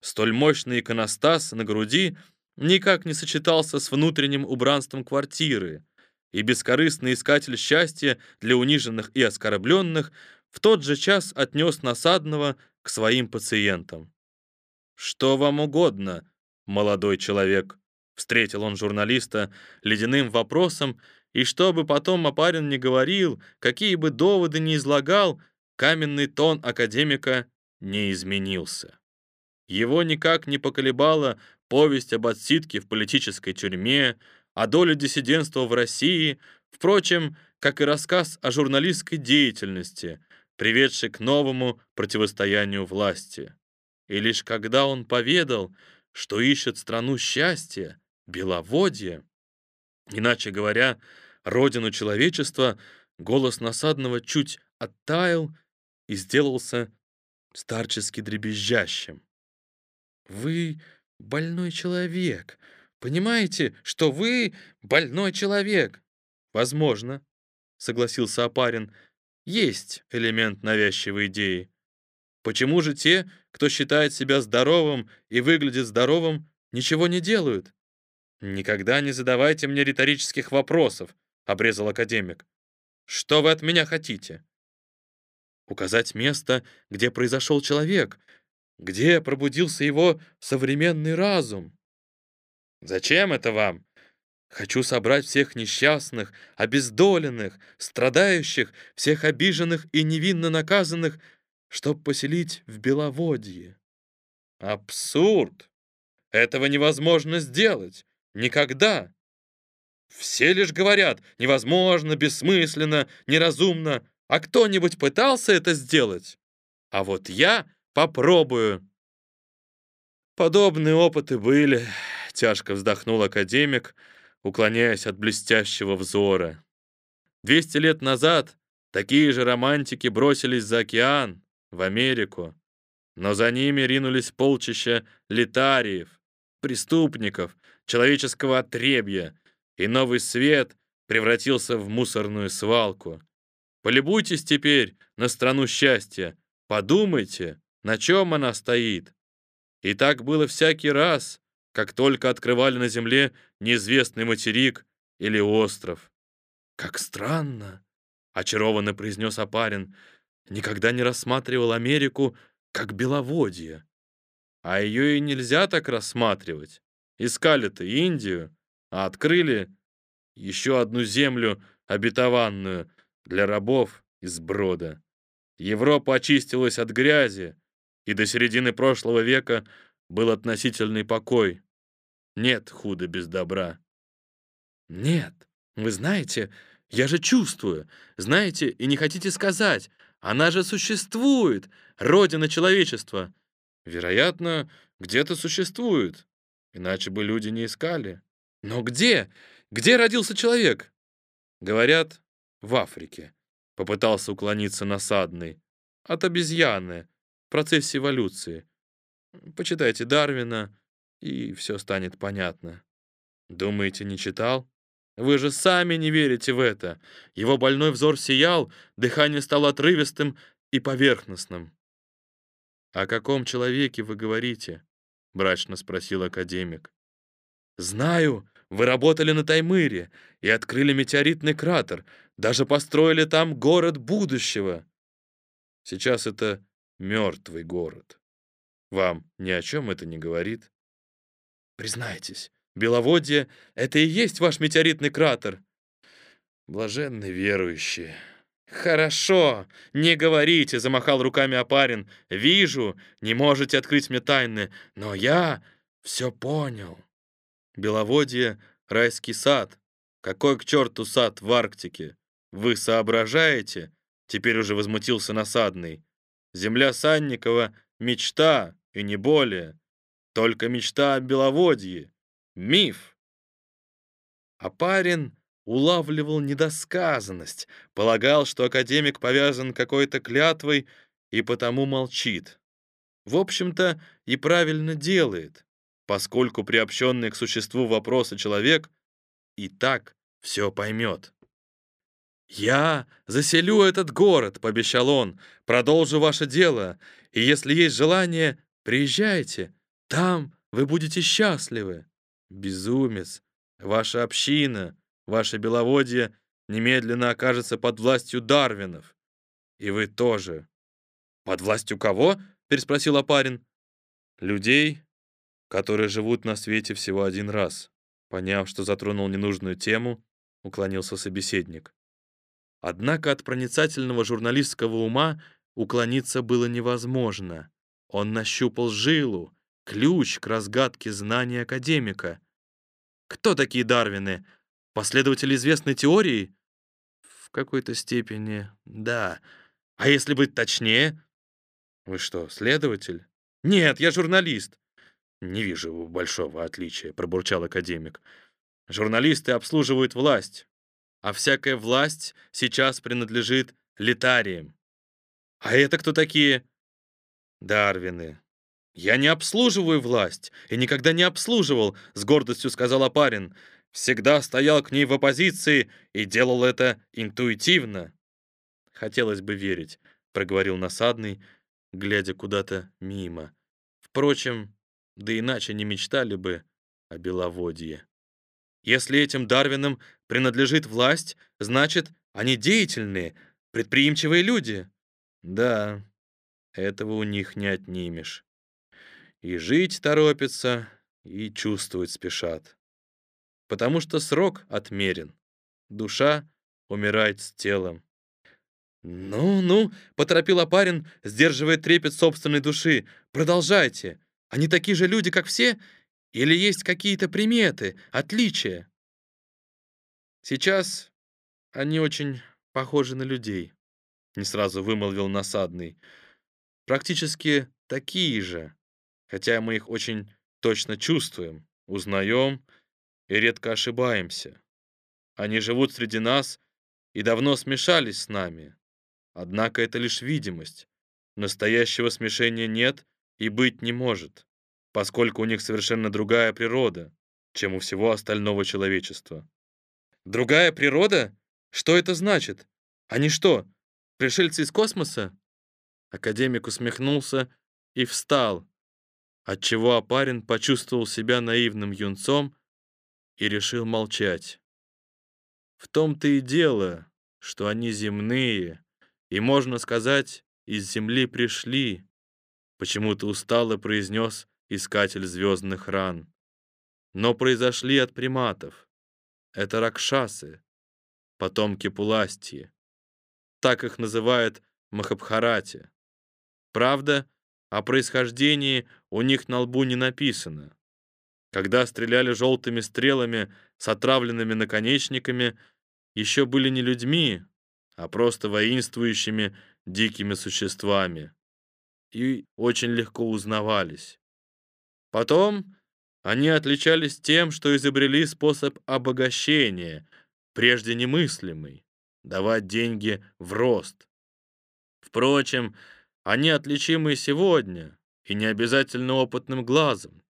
Столь мощный иконостас на груди — никак не сочетался с внутренним убранством квартиры, и бескорыстный искатель счастья для униженных и оскорбленных в тот же час отнес насадного к своим пациентам. «Что вам угодно, молодой человек?» Встретил он журналиста ледяным вопросом, и чтобы потом Апарин не говорил, какие бы доводы ни излагал, каменный тон академика не изменился. Его никак не поколебало повесть об отсидке в политической тюрьме, о доле диссидентства в России, впрочем, как и рассказ о журналистской деятельности, приведшей к новому противостоянию власти. И лишь когда он поведал, что ищет страну счастья, беловодье, иначе говоря, родину человечества, голос насадного чуть оттаял и сделался старчески дребезжащим. «Вы больной человек. Понимаете, что вы больной человек?» «Возможно», — согласился Апарин, — «есть элемент навязчивой идеи. Почему же те, кто считает себя здоровым и выглядит здоровым, ничего не делают?» «Никогда не задавайте мне риторических вопросов», — обрезал академик. «Что вы от меня хотите?» «Указать место, где произошел человек, где пробудился его современный разум». «Зачем это вам?» «Хочу собрать всех несчастных, обездоленных, страдающих, всех обиженных и невинно наказанных, чтобы поселить в Беловодье». «Абсурд! Этого невозможно сделать! Никогда!» Все лишь говорят «невозможно», «бессмысленно», «неразумно», а кто-нибудь пытался это сделать? А вот я попробую. Подобные опыты были, тяжко вздохнул академик, уклоняясь от блестящего взора. Двести лет назад такие же романтики бросились за океан, в Америку, но за ними ринулись полчища летариев, преступников, человеческого отребья, и новый свет превратился в мусорную свалку. Полюбуйтесь теперь на страну счастья, подумайте, на чем она стоит. И так было всякий раз, как только открывали на земле неизвестный материк или остров. «Как странно!» — очарованно произнес Апарин. «Никогда не рассматривал Америку как беловодье. А ее и нельзя так рассматривать. Искали-то Индию, а открыли еще одну землю обетованную для рабов из Брода. Европа очистилась от грязи, и до середины прошлого века был относительный покой. Нет худа без добра. Нет, вы знаете, я же чувствую. Знаете, и не хотите сказать. Она же существует, родина человечества. Вероятно, где-то существует. Иначе бы люди не искали. Но где? Где родился человек? Говорят, в Африке. Попытался уклониться насадный. От обезьяны. Процессе эволюции. Почитайте Дарвина, и все станет понятно. Думаете, не читал? Вы же сами не верите в это. Его больной взор сиял, дыхание стало отрывистым и поверхностным. «О каком человеке вы говорите?» — мрачно спросил академик. «Знаю, вы работали на Таймыре и открыли метеоритный кратер, даже построили там город будущего. Сейчас это мертвый город. Вам ни о чем это не говорит? Признайтесь, Беловодье — это и есть ваш метеоритный кратер. Блаженны верующие. «Хорошо, не говорите», — замахал руками Апарин. «Вижу, не можете открыть мне тайны, но я все понял». Беловодье — райский сад. Какой к черту сад в Арктике? Вы соображаете? Теперь уже возмутился насадный. Земля Санникова — мечта, и не более. Только мечта о Беловодье. Миф. А парень улавливал недосказанность, полагал, что академик повязан какой-то клятвой и потому молчит. В общем-то, и правильно делает поскольку приобщенный к существу вопроса человек и так все поймет. «Я заселю этот город», — пообещал он, — «продолжу ваше дело, и если есть желание, приезжайте, там вы будете счастливы». Безумец, ваша община, ваше беловодье немедленно окажется под властью Дарвинов. И вы тоже. «Под властью кого?» — переспросил Апарин. «Людей, которые живут на свете всего один раз. Поняв, что затронул ненужную тему, уклонился собеседник. Однако от проницательного журналистского ума уклониться было невозможно. Он нащупал жилу, ключ к разгадке знаний академика. Кто такие Дарвины? Последователи известной теории? В какой-то степени, да. А если быть точнее? Вы что, следователь? Нет, я журналист. «Не вижу большого отличия», — пробурчал академик. «Журналисты обслуживают власть, а всякая власть сейчас принадлежит летариям». «А это кто такие?» Дарвины. Я не обслуживаю власть и никогда не обслуживал, с гордостью сказал Апарин. Всегда стоял к ней в оппозиции и делал это интуитивно. Хотелось бы верить, проговорил насадный, глядя куда-то мимо. Впрочем, да иначе не мечтали бы о Беловодье. Если этим Дарвинам принадлежит власть, значит, они деятельные, предприимчивые люди. Да, этого у них не отнимешь. И жить торопятся, и чувствовать спешат. Потому что срок отмерен. Душа умирает с телом. «Ну-ну», — поторопил Апарин, сдерживая трепет собственной души. «Продолжайте. Они такие же люди, как все? Или есть какие-то приметы, отличия?» «Сейчас они очень похожи на людей», — не сразу вымолвил насадный. «Практически такие же, хотя мы их очень точно чувствуем, узнаем и редко ошибаемся. Они живут среди нас и давно смешались с нами. Однако это лишь видимость. Настоящего смешения нет и быть не может, поскольку у них совершенно другая природа, чем у всего остального человечества. Другая природа? Что это значит? Они что, пришельцы из космоса? Академик усмехнулся и встал, отчего Апарин почувствовал себя наивным юнцом и решил молчать. В том-то и дело, что они земные, и, можно сказать, из земли пришли, почему-то устало произнес искатель звездных ран. Но произошли от приматов. Это ракшасы, потомки Пуластии. Так их называют Махабхарате. Правда, о происхождении у них на лбу не написано. Когда стреляли желтыми стрелами с отравленными наконечниками, еще были не людьми, а просто воинствующими дикими существами. И очень легко узнавались. Потом они отличались тем, что изобрели способ обогащения, прежде немыслимый, давать деньги в рост. Впрочем, они отличимы и сегодня, и не обязательно опытным глазом,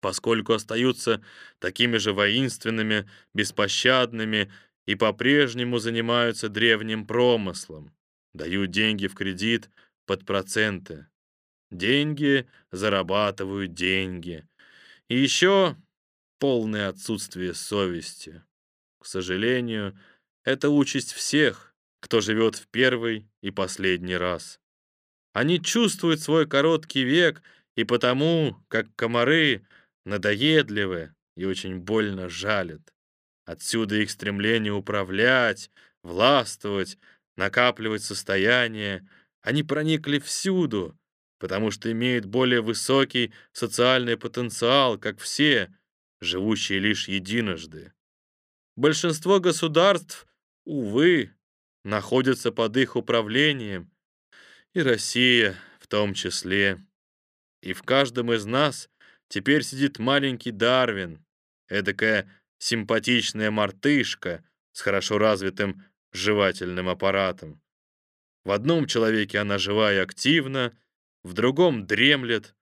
поскольку остаются такими же воинственными, беспощадными и по-прежнему занимаются древним промыслом, дают деньги в кредит под проценты. Деньги зарабатывают деньги. И еще полное отсутствие совести. К сожалению, это участь всех, кто живет в первый и последний раз. Они чувствуют свой короткий век и потому, как комары, надоедливы и очень больно жалят. Отсюда их стремление управлять, властвовать, накапливать состояние. Они проникли всюду, потому что имеют более высокий социальный потенциал, как все, живущие лишь единожды. Большинство государств, увы, находятся под их управлением, и Россия в том числе. И в каждом из нас теперь сидит маленький Дарвин, эдакая симпатичная мартышка с хорошо развитым жевательным аппаратом. В одном человеке она жива и активна, в другом дремлет,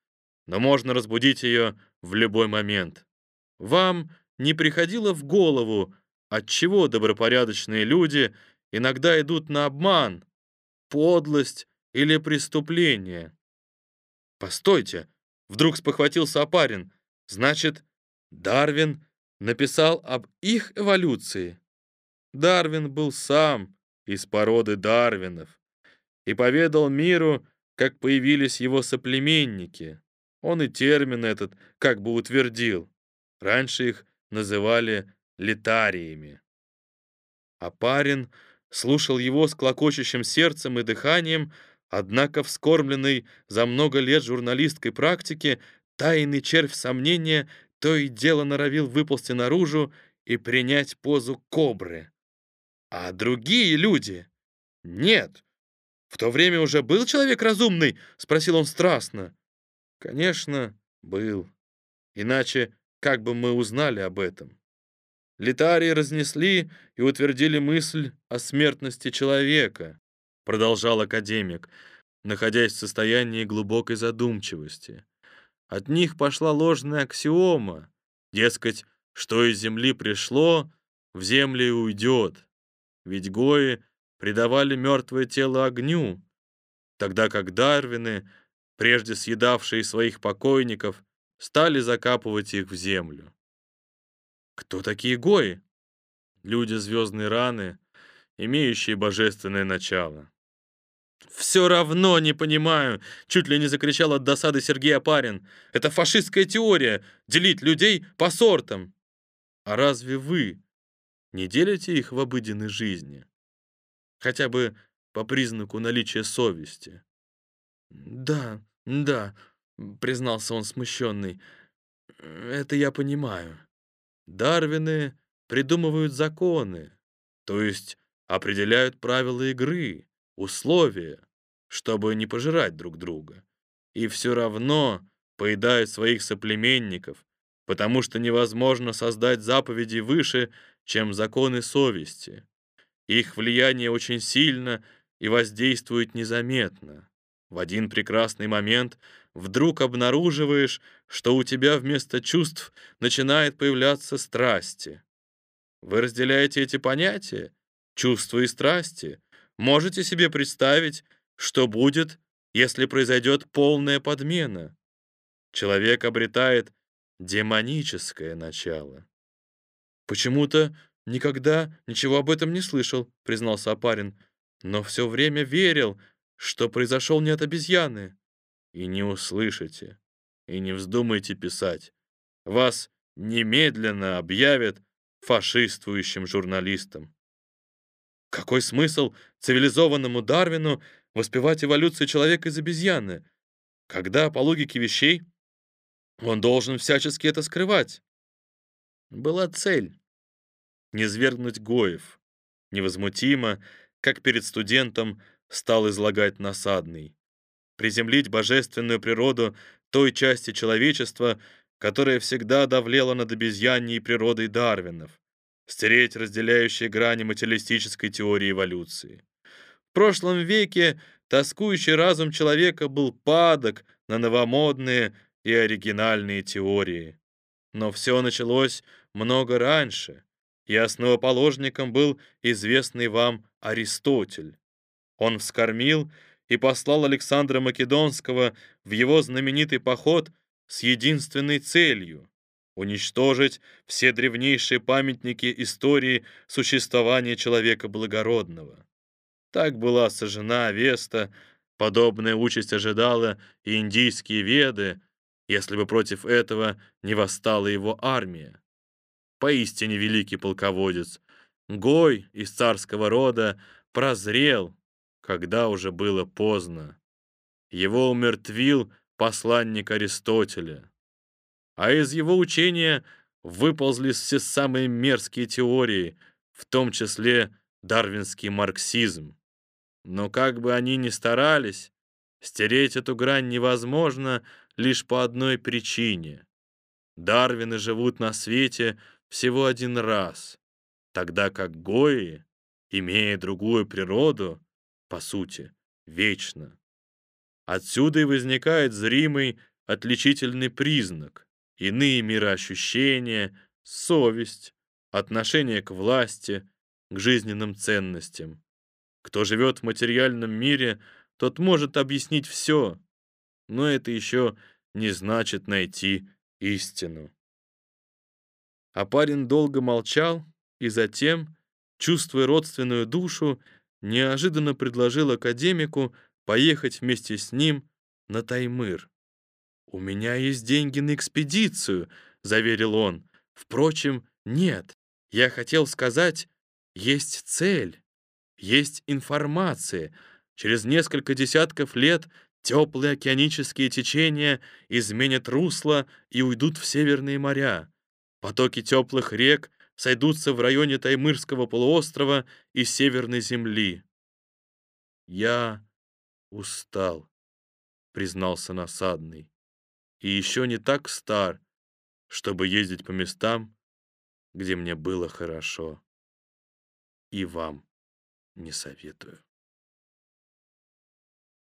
но можно разбудить ее в любой момент. Вам не приходило в голову, отчего добропорядочные люди иногда идут на обман, подлость или преступление? Постойте, вдруг спохватился Апарин. Значит, Дарвин написал об их эволюции. Дарвин был сам из породы Дарвинов и поведал миру, как появились его соплеменники. Он и термин этот как бы утвердил. Раньше их называли летариями. А парень слушал его с клокочущим сердцем и дыханием, однако вскормленный за много лет журналистской практики, тайный червь сомнения то и дело норовил выползти наружу и принять позу кобры. А другие люди? Нет. В то время уже был человек разумный, спросил он страстно. Конечно, был. Иначе как бы мы узнали об этом? Летарии разнесли и утвердили мысль о смертности человека, продолжал академик.
находясь в состоянии глубокой задумчивости. От них пошла ложная аксиома, дескать, что из земли пришло, в землю и уйдет. Ведь гои предавали мертвое тело огню, тогда как дарвины, прежде съедавшие своих покойников, стали закапывать их в землю. Кто такие гои? Люди звездной раны, имеющие божественное начало. «Все равно не понимаю!» — чуть ли не закричал от досады Сергей Апарин. «Это фашистская теория — делить людей по сортам!» «А разве вы не делите их в обыденной жизни? Хотя бы по признаку наличия совести?» «Да, да», — признался он смущенный. «Это я понимаю. Дарвины придумывают законы, то есть определяют правила игры, условия, чтобы не пожирать друг друга. И все равно поедают своих соплеменников, потому что невозможно создать заповеди выше, чем законы совести. Их влияние очень сильно и воздействует незаметно. В один прекрасный момент вдруг обнаруживаешь, что у тебя вместо чувств начинает появляться страсти. Вы разделяете эти понятия, чувства и страсти, Можете себе представить, что будет, если произойдет полная подмена? Человек обретает демоническое начало. Почему-то никогда ничего об этом не слышал, признался Апарин, но все время верил, что произошел не от обезьяны. И не услышите, и не вздумайте писать. Вас немедленно объявят фашистующим журналистом. Какой смысл цивилизованному Дарвину воспевать эволюцию человека из обезьяны, когда, по логике вещей, он должен всячески это скрывать? Была цель — низвергнуть Гоев, невозмутимо, как перед студентом стал излагать насадный, приземлить божественную природу той части человечества, которая всегда давлела над обезьяньей природой Дарвинов, стереть разделяющие грани материалистической теории эволюции. В прошлом веке тоскующий разум человека был падок на новомодные и оригинальные теории. Но все началось много раньше, и основоположником был известный вам Аристотель. Он вскормил и послал Александра Македонского в его знаменитый поход с единственной целью уничтожить все древнейшие памятники истории существования человека благородного. Так была сожжена Веста, подобная участь ожидала и индийские веды, если бы против этого не восстала его армия. Поистине великий полководец, Гой из царского рода прозрел, когда уже было поздно. Его умертвил посланник Аристотеля а из его учения выползли все самые мерзкие теории, в том числе дарвинский марксизм. Но как бы они ни старались, стереть эту грань невозможно лишь по одной причине. Дарвины живут на свете всего один раз, тогда как Гои, имея другую природу, по сути, вечно. Отсюда и возникает зримый отличительный признак иные мироощущения, совесть, отношение к власти, к жизненным ценностям. Кто живет в материальном мире, тот может объяснить все, но это еще не значит найти истину. А парень долго молчал и затем, чувствуя родственную душу, неожиданно предложил академику поехать вместе с ним на Таймыр. «У меня есть деньги на экспедицию», — заверил он. «Впрочем, нет. Я хотел сказать, есть цель, есть информация. Через несколько десятков лет теплые океанические течения изменят русло и уйдут в северные моря. Потоки теплых рек сойдутся в районе Таймырского полуострова и Северной земли. «Я устал», — признался насадный и еще не так стар, чтобы ездить по местам, где мне было хорошо. И вам не советую.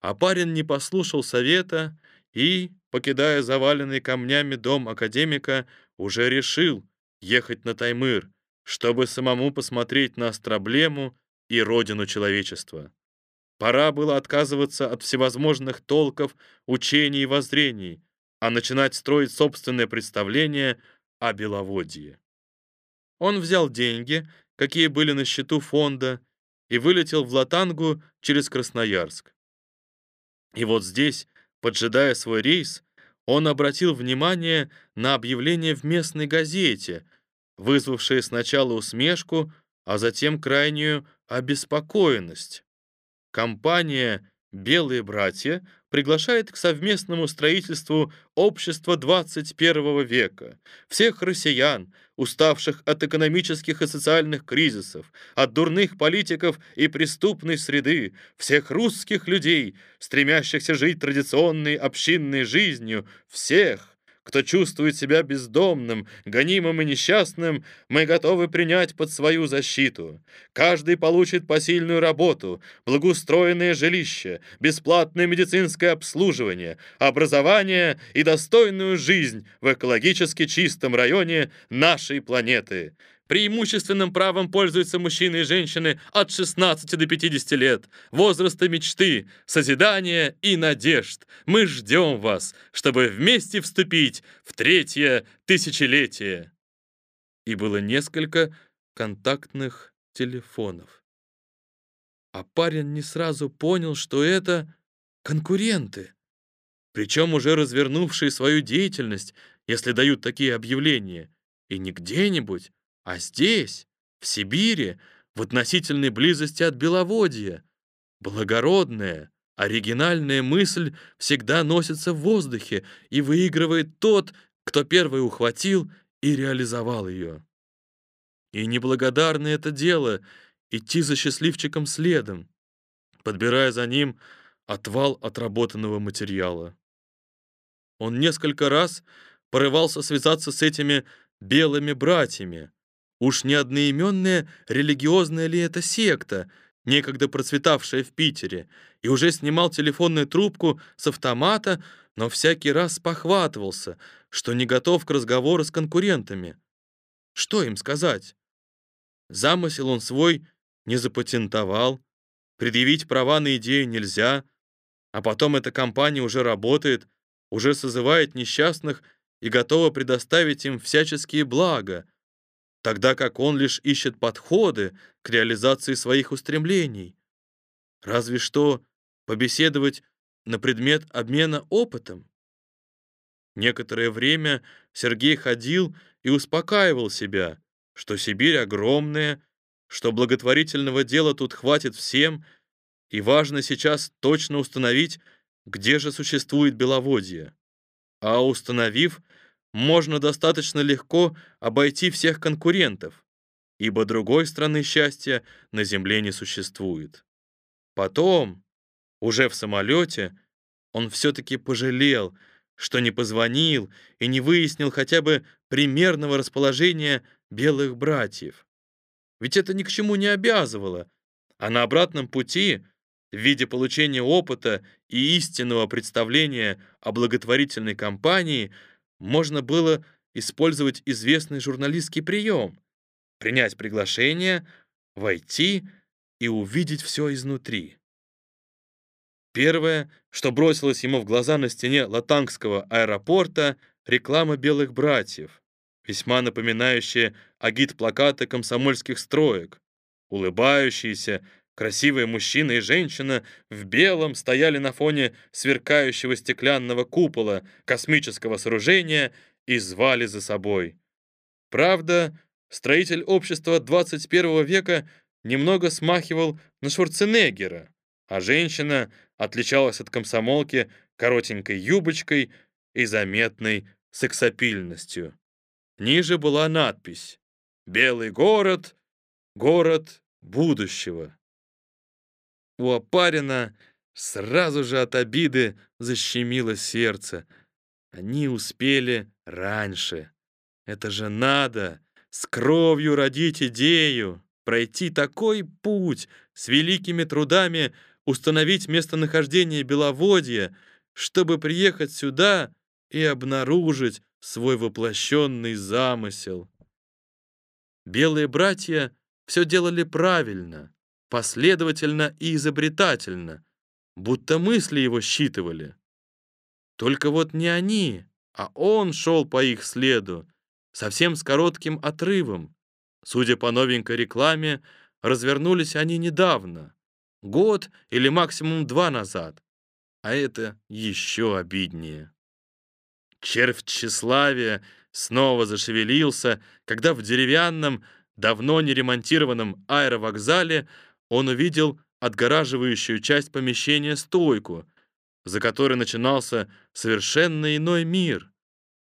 А парень не послушал совета и, покидая заваленный камнями дом академика, уже решил ехать на Таймыр, чтобы самому посмотреть на Астроблему и родину человечества. Пора было отказываться от всевозможных толков, учений и воззрений, а начинать строить собственное представление о Беловодье. Он взял деньги, какие были на счету фонда, и вылетел в Латангу через Красноярск. И вот здесь, поджидая свой рейс, он обратил внимание на объявление в местной газете, вызвавшее сначала усмешку, а затем крайнюю обеспокоенность. Компания «Белые братья» приглашает к совместному строительству общества 21 века, всех россиян, уставших от экономических и социальных кризисов, от дурных политиков и преступной среды, всех русских людей, стремящихся жить традиционной общинной жизнью, всех, кто чувствует себя бездомным, гонимым и несчастным, мы готовы принять под свою защиту. Каждый получит посильную работу, благоустроенное жилище, бесплатное медицинское обслуживание, образование и достойную жизнь в экологически чистом районе нашей планеты. Преимущественным правом пользуются мужчины и женщины от 16 до 50 лет, возраста мечты, созидания и надежд. Мы ждем вас, чтобы вместе вступить в третье тысячелетие. И было несколько контактных телефонов. А парень не сразу понял, что это конкуренты. Причем уже развернувшие свою деятельность, если дают такие объявления. И не где-нибудь, а здесь, в Сибири, в относительной близости от Беловодья, благородная, оригинальная мысль всегда носится в воздухе и выигрывает тот, кто первый ухватил и реализовал ее. И неблагодарное это дело — идти за счастливчиком следом, подбирая за ним отвал отработанного материала. Он несколько раз порывался связаться с этими белыми братьями, Уж не одноименная религиозная ли это секта, некогда процветавшая в Питере, и уже снимал телефонную трубку с автомата, но всякий раз похватывался, что не готов к разговору с конкурентами. Что им сказать? Замысел он свой не запатентовал, предъявить права на идею нельзя, а потом эта компания уже работает, уже созывает несчастных и готова предоставить им всяческие блага, тогда как он лишь ищет подходы к реализации своих устремлений. Разве что побеседовать на предмет обмена опытом. Некоторое время Сергей ходил и успокаивал себя, что Сибирь огромная, что благотворительного дела тут хватит всем, и важно сейчас точно установить, где же существует Беловодье. А установив, можно достаточно легко обойти всех конкурентов, ибо другой страны счастья на Земле не существует. Потом, уже в самолете, он все-таки пожалел, что не позвонил и не выяснил хотя бы примерного расположения белых братьев. Ведь это ни к чему не обязывало, а на обратном пути, в виде получения опыта и истинного представления о благотворительной кампании – можно было использовать известный журналистский прием — принять приглашение, войти и увидеть все изнутри. Первое, что бросилось ему в глаза на стене Латангского аэропорта — реклама белых братьев, весьма напоминающая агит-плакаты комсомольских строек. Улыбающиеся, красивые мужчина и женщина в белом стояли на фоне сверкающего стеклянного купола космического сооружения и звали за собой. Правда, строитель общества 21 века немного смахивал на Шварценеггера, а женщина отличалась от комсомолки коротенькой юбочкой и заметной сексапильностью. Ниже была надпись «Белый город, город будущего». У опарина сразу же от обиды защемило сердце. Они успели раньше. Это же надо с кровью родить идею, пройти такой путь с великими трудами установить местонахождение Беловодья, чтобы приехать сюда и обнаружить свой воплощенный замысел. Белые братья все делали правильно, последовательно и изобретательно, будто мысли его считывали. Только вот не они, а он шел по их следу, совсем с коротким отрывом. Судя по новенькой рекламе, развернулись они недавно, год или максимум два назад. А это еще обиднее. Червь тщеславия снова зашевелился, когда в деревянном, давно не ремонтированном аэровокзале он увидел отгораживающую часть помещения стойку, за которой начинался совершенно иной мир.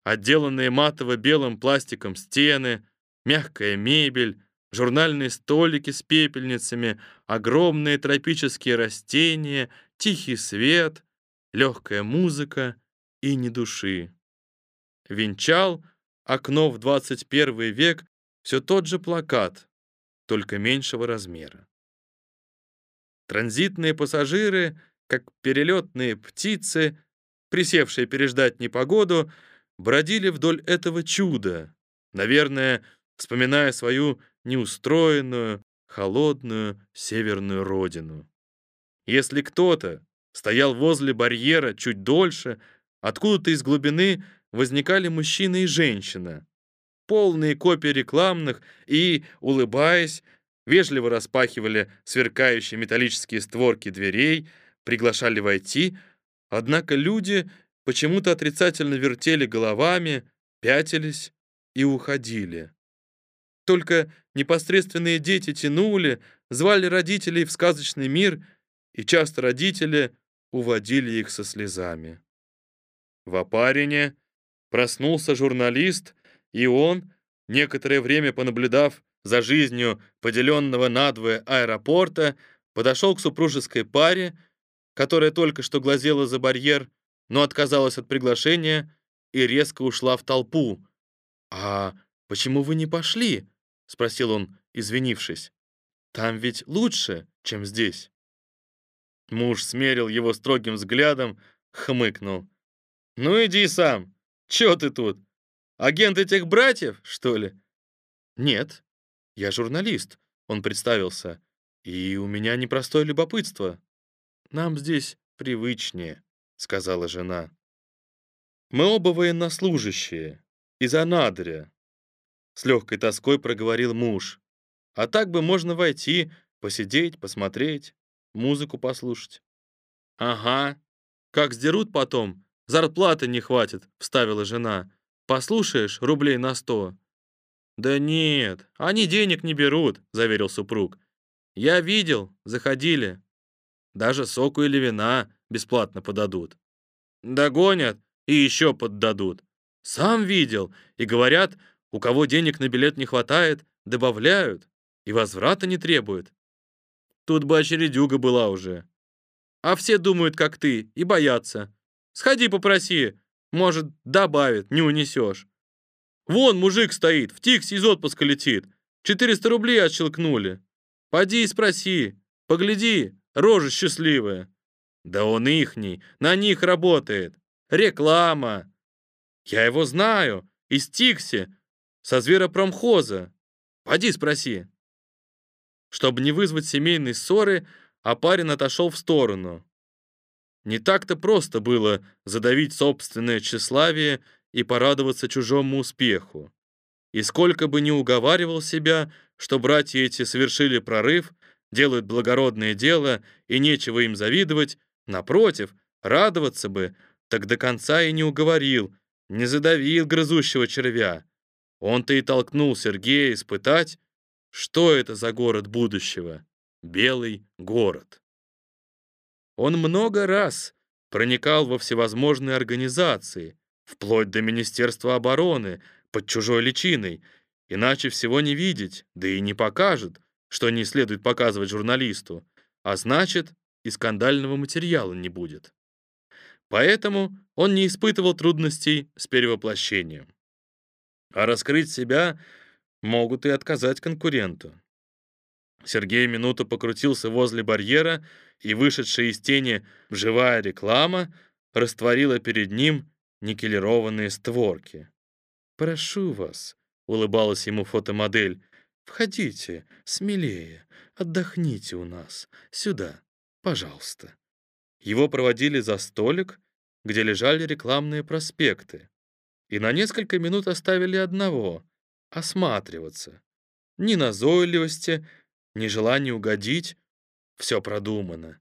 Отделанные матово-белым пластиком стены, мягкая мебель, журнальные столики с пепельницами, огромные тропические растения, тихий свет, легкая музыка и ни души. Венчал окно в 21 век все тот же плакат, только меньшего размера. Транзитные пассажиры, как перелетные птицы, присевшие переждать непогоду, бродили вдоль этого чуда, наверное, вспоминая свою неустроенную, холодную северную родину. Если кто-то стоял возле барьера чуть дольше, откуда-то из глубины возникали мужчина и женщина, полные копии рекламных и, улыбаясь, вежливо распахивали сверкающие металлические створки дверей, приглашали войти, однако люди почему-то отрицательно вертели головами, пятились и уходили. Только непосредственные дети тянули, звали родителей в сказочный мир, и часто родители уводили их со слезами. В опарине проснулся журналист, и он, некоторое время понаблюдав за жизнью поделенного надвое аэропорта, подошел к супружеской паре, которая только что глазела за барьер, но отказалась от приглашения и резко ушла в толпу. «А почему вы не пошли?» — спросил он, извинившись. «Там ведь лучше, чем здесь». Муж смерил его строгим взглядом, хмыкнул. «Ну иди сам. Чё ты тут? Агент этих братьев, что ли?» «Нет, я журналист», — он представился. «И у меня непростое любопытство. Нам здесь привычнее», — сказала жена. «Мы оба военнослужащие, из Анадыря», — с легкой тоской проговорил муж. «А так бы можно войти, посидеть, посмотреть, музыку послушать». «Ага, как сдерут потом, зарплаты не хватит», — вставила жена. «Послушаешь, рублей на сто». «Да нет, они денег не берут», — заверил супруг. «Я видел, заходили. Даже соку или вина бесплатно подадут. Догонят и еще поддадут. Сам видел, и говорят, у кого денег на билет не хватает, добавляют, и возврата не требуют. Тут бы очередюга была уже. А все думают, как ты, и боятся. Сходи попроси, может, добавит, не унесешь. Вон мужик стоит, в Тиксе из отпуска летит. 400 рублей отщелкнули. Поди и спроси, погляди, рожа счастливая. Да он ихний, на них работает. Реклама. Я его знаю, из Тикси, со зверопромхоза. Поди спроси. Чтобы не вызвать семейной ссоры, Апарин отошел в сторону. Не так-то просто было задавить собственное тщеславие и порадоваться чужому успеху. И сколько бы ни уговаривал себя, что братья эти совершили прорыв, делают благородное дело и нечего им завидовать, напротив, радоваться бы, так до конца и не уговорил, не задавил грызущего червя. Он-то и толкнул Сергея испытать, что это за город будущего? Белый город. Он много раз проникал во всевозможные организации, вплоть до Министерства обороны, под чужой личиной, иначе всего не видеть, да и не покажет, что не следует показывать журналисту, а значит, и скандального материала не будет. Поэтому он не испытывал трудностей с перевоплощением. А раскрыть себя могут и отказать конкуренту. Сергей минуту покрутился возле барьера, и вышедшая из тени живая реклама растворила перед ним никелированные створки. «Прошу вас», — улыбалась ему фотомодель, «входите, смелее, отдохните у нас, сюда, пожалуйста». Его проводили за столик, где лежали рекламные проспекты, и на несколько минут оставили одного — осматриваться. Ни назойливости, ни желания угодить — все продумано.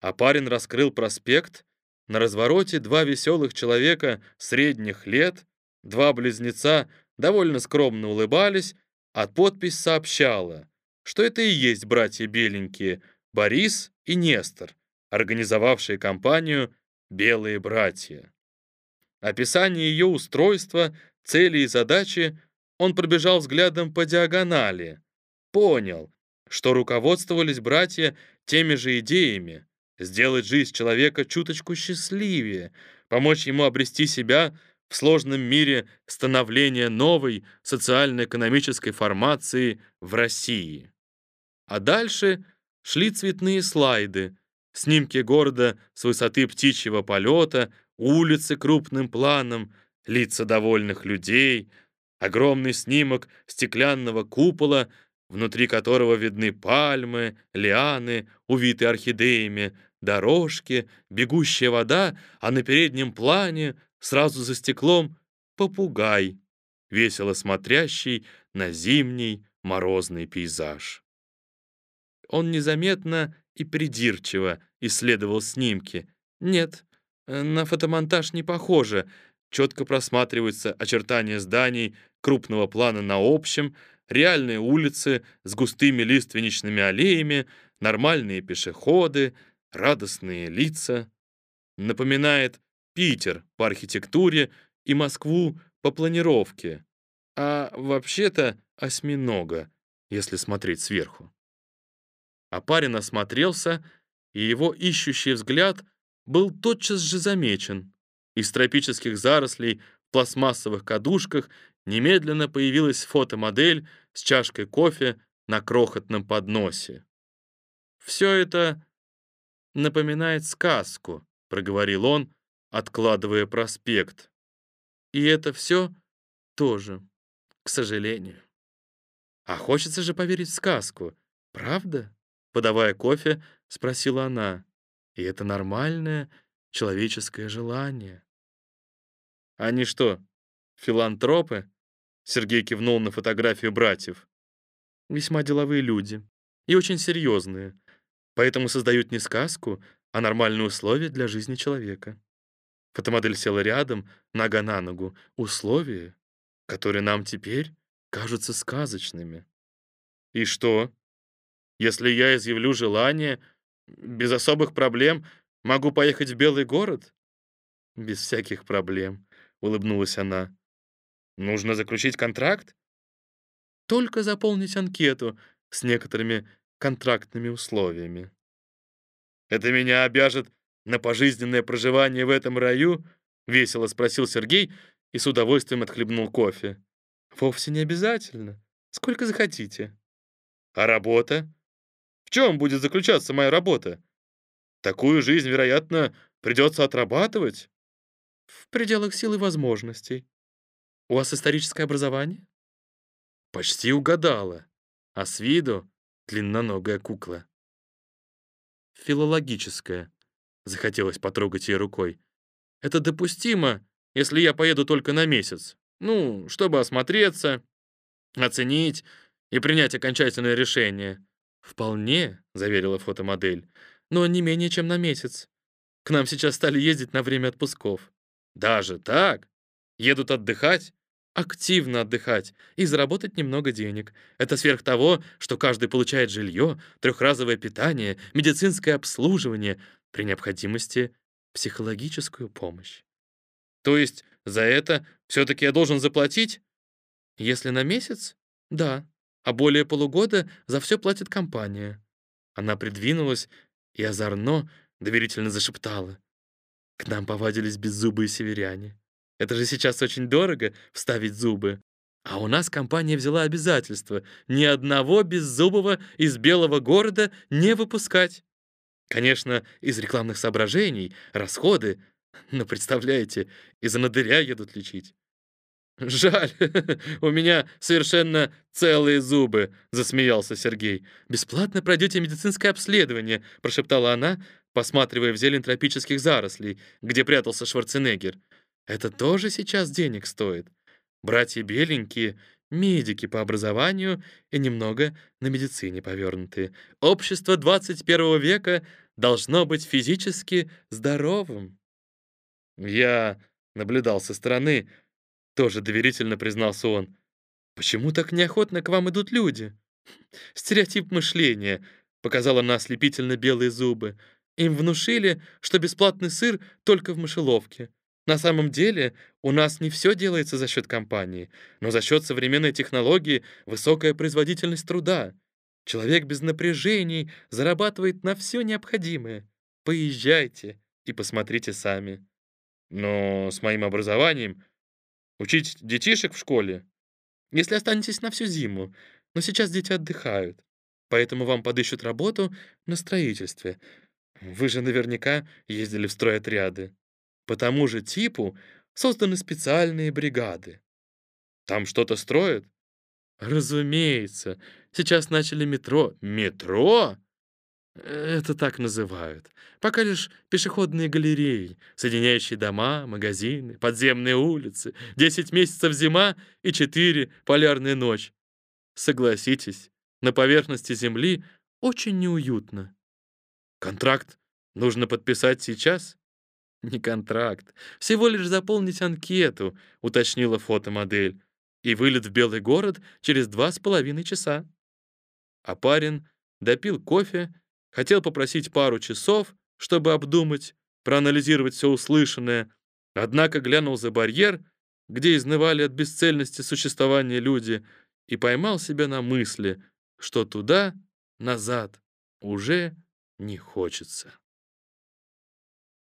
А парень раскрыл проспект, на развороте два веселых человека средних лет, два близнеца довольно скромно улыбались, а подпись сообщала, что это и есть братья Беленькие, Борис и Нестор, организовавшие компанию «Белые братья». Описание ее устройства, цели и задачи он пробежал взглядом по диагонали. Понял, что руководствовались братья теми же идеями сделать жизнь человека чуточку счастливее, помочь ему обрести себя в сложном мире становления новой социально-экономической формации в России. А дальше шли цветные слайды, снимки города с высоты птичьего полета, улицы крупным планом, лица довольных людей, огромный снимок стеклянного купола, внутри которого видны пальмы, лианы, увитые орхидеями, дорожки, бегущая вода, а на переднем плане, сразу за стеклом, попугай, весело смотрящий на зимний морозный пейзаж. Он незаметно и придирчиво исследовал снимки. Нет, на фотомонтаж не похоже. Четко просматриваются очертания зданий крупного плана на общем, реальные улицы с густыми лиственничными аллеями, нормальные пешеходы, радостные лица. Напоминает Питер по архитектуре и Москву по планировке. А вообще-то осьминога, если смотреть сверху. А парень осмотрелся, и его ищущий взгляд был тотчас же замечен. Из тропических зарослей в пластмассовых кадушках немедленно появилась фотомодель с чашкой кофе на крохотном подносе. Все это напоминает сказку», — проговорил он, откладывая проспект. «И это все тоже, к сожалению. А хочется же поверить в сказку, правда?» Подавая кофе, спросила она. «И это нормальное человеческое желание». «Они что, филантропы?» Сергей кивнул на фотографию братьев. «Весьма деловые люди и очень серьезные поэтому создают не сказку, а нормальные условия для жизни человека. Фотомодель села рядом, нога на ногу. Условия, которые нам теперь кажутся сказочными. И что? Если я изъявлю желание, без особых проблем могу поехать в Белый город? Без всяких проблем, улыбнулась она. Нужно заключить контракт? Только заполнить анкету с некоторыми контрактными условиями. «Это меня обяжет на пожизненное проживание в этом раю?» — весело спросил Сергей и с удовольствием отхлебнул кофе. «Вовсе не обязательно. Сколько захотите». «А работа? В чем будет заключаться моя работа? Такую жизнь, вероятно, придется отрабатывать?» «В пределах сил и возможностей. У вас историческое образование?» «Почти угадала. А с виду длинноногая кукла. Филологическая. Захотелось потрогать ее рукой. Это допустимо, если я поеду только на месяц. Ну, чтобы осмотреться, оценить и принять окончательное решение. «Вполне», — заверила фотомодель, «но не менее чем на месяц. К нам сейчас стали ездить на время отпусков». «Даже так? Едут отдыхать? активно отдыхать и заработать немного денег. Это сверх того, что каждый получает жилье, трехразовое питание, медицинское обслуживание, при необходимости психологическую помощь. То есть за это все-таки я должен заплатить? Если на месяц? Да. А более полугода за все платит компания. Она придвинулась и озорно доверительно зашептала. К нам повадились беззубые северяне. Это же сейчас очень дорого — вставить зубы. А у нас компания взяла обязательство ни одного беззубого из белого города не выпускать. Конечно, из рекламных соображений, расходы, но, представляете, из-за надыря едут лечить. «Жаль, у меня совершенно целые зубы», — засмеялся Сергей. «Бесплатно пройдете медицинское обследование», — прошептала она, посматривая в зелень тропических зарослей, где прятался Шварценеггер. «Это тоже сейчас денег стоит. Братья беленькие, медики по образованию и немного на медицине повернутые. Общество 21 века должно быть физически здоровым». Я наблюдал со стороны, тоже доверительно признался он. «Почему так неохотно к вам идут люди?» «Стереотип мышления», — показала на ослепительно белые зубы. «Им внушили, что бесплатный сыр только в мышеловке. На самом деле у нас не все делается за счет компании, но за счет современной технологии высокая производительность труда. Человек без напряжений зарабатывает на все необходимое. Поезжайте и посмотрите сами. Но с моим образованием учить детишек в школе, если останетесь на всю зиму, но сейчас дети отдыхают, поэтому вам подыщут работу на строительстве. Вы же наверняка ездили в стройотряды. По тому же типу созданы специальные бригады. Там что-то строят? Разумеется. Сейчас начали метро. Метро? Это так называют. Пока лишь пешеходные галереи, соединяющие дома, магазины, подземные улицы, 10 месяцев зима и 4 полярная ночь. Согласитесь, на поверхности Земли очень неуютно. Контракт нужно подписать сейчас? Не контракт, всего лишь заполнить анкету, уточнила фотомодель, и вылет в Белый город через два с половиной часа. А парень допил кофе, хотел попросить пару часов, чтобы обдумать, проанализировать все услышанное, однако глянул за барьер, где изнывали от бесцельности существования люди, и поймал себя на мысли, что туда, назад, уже не хочется.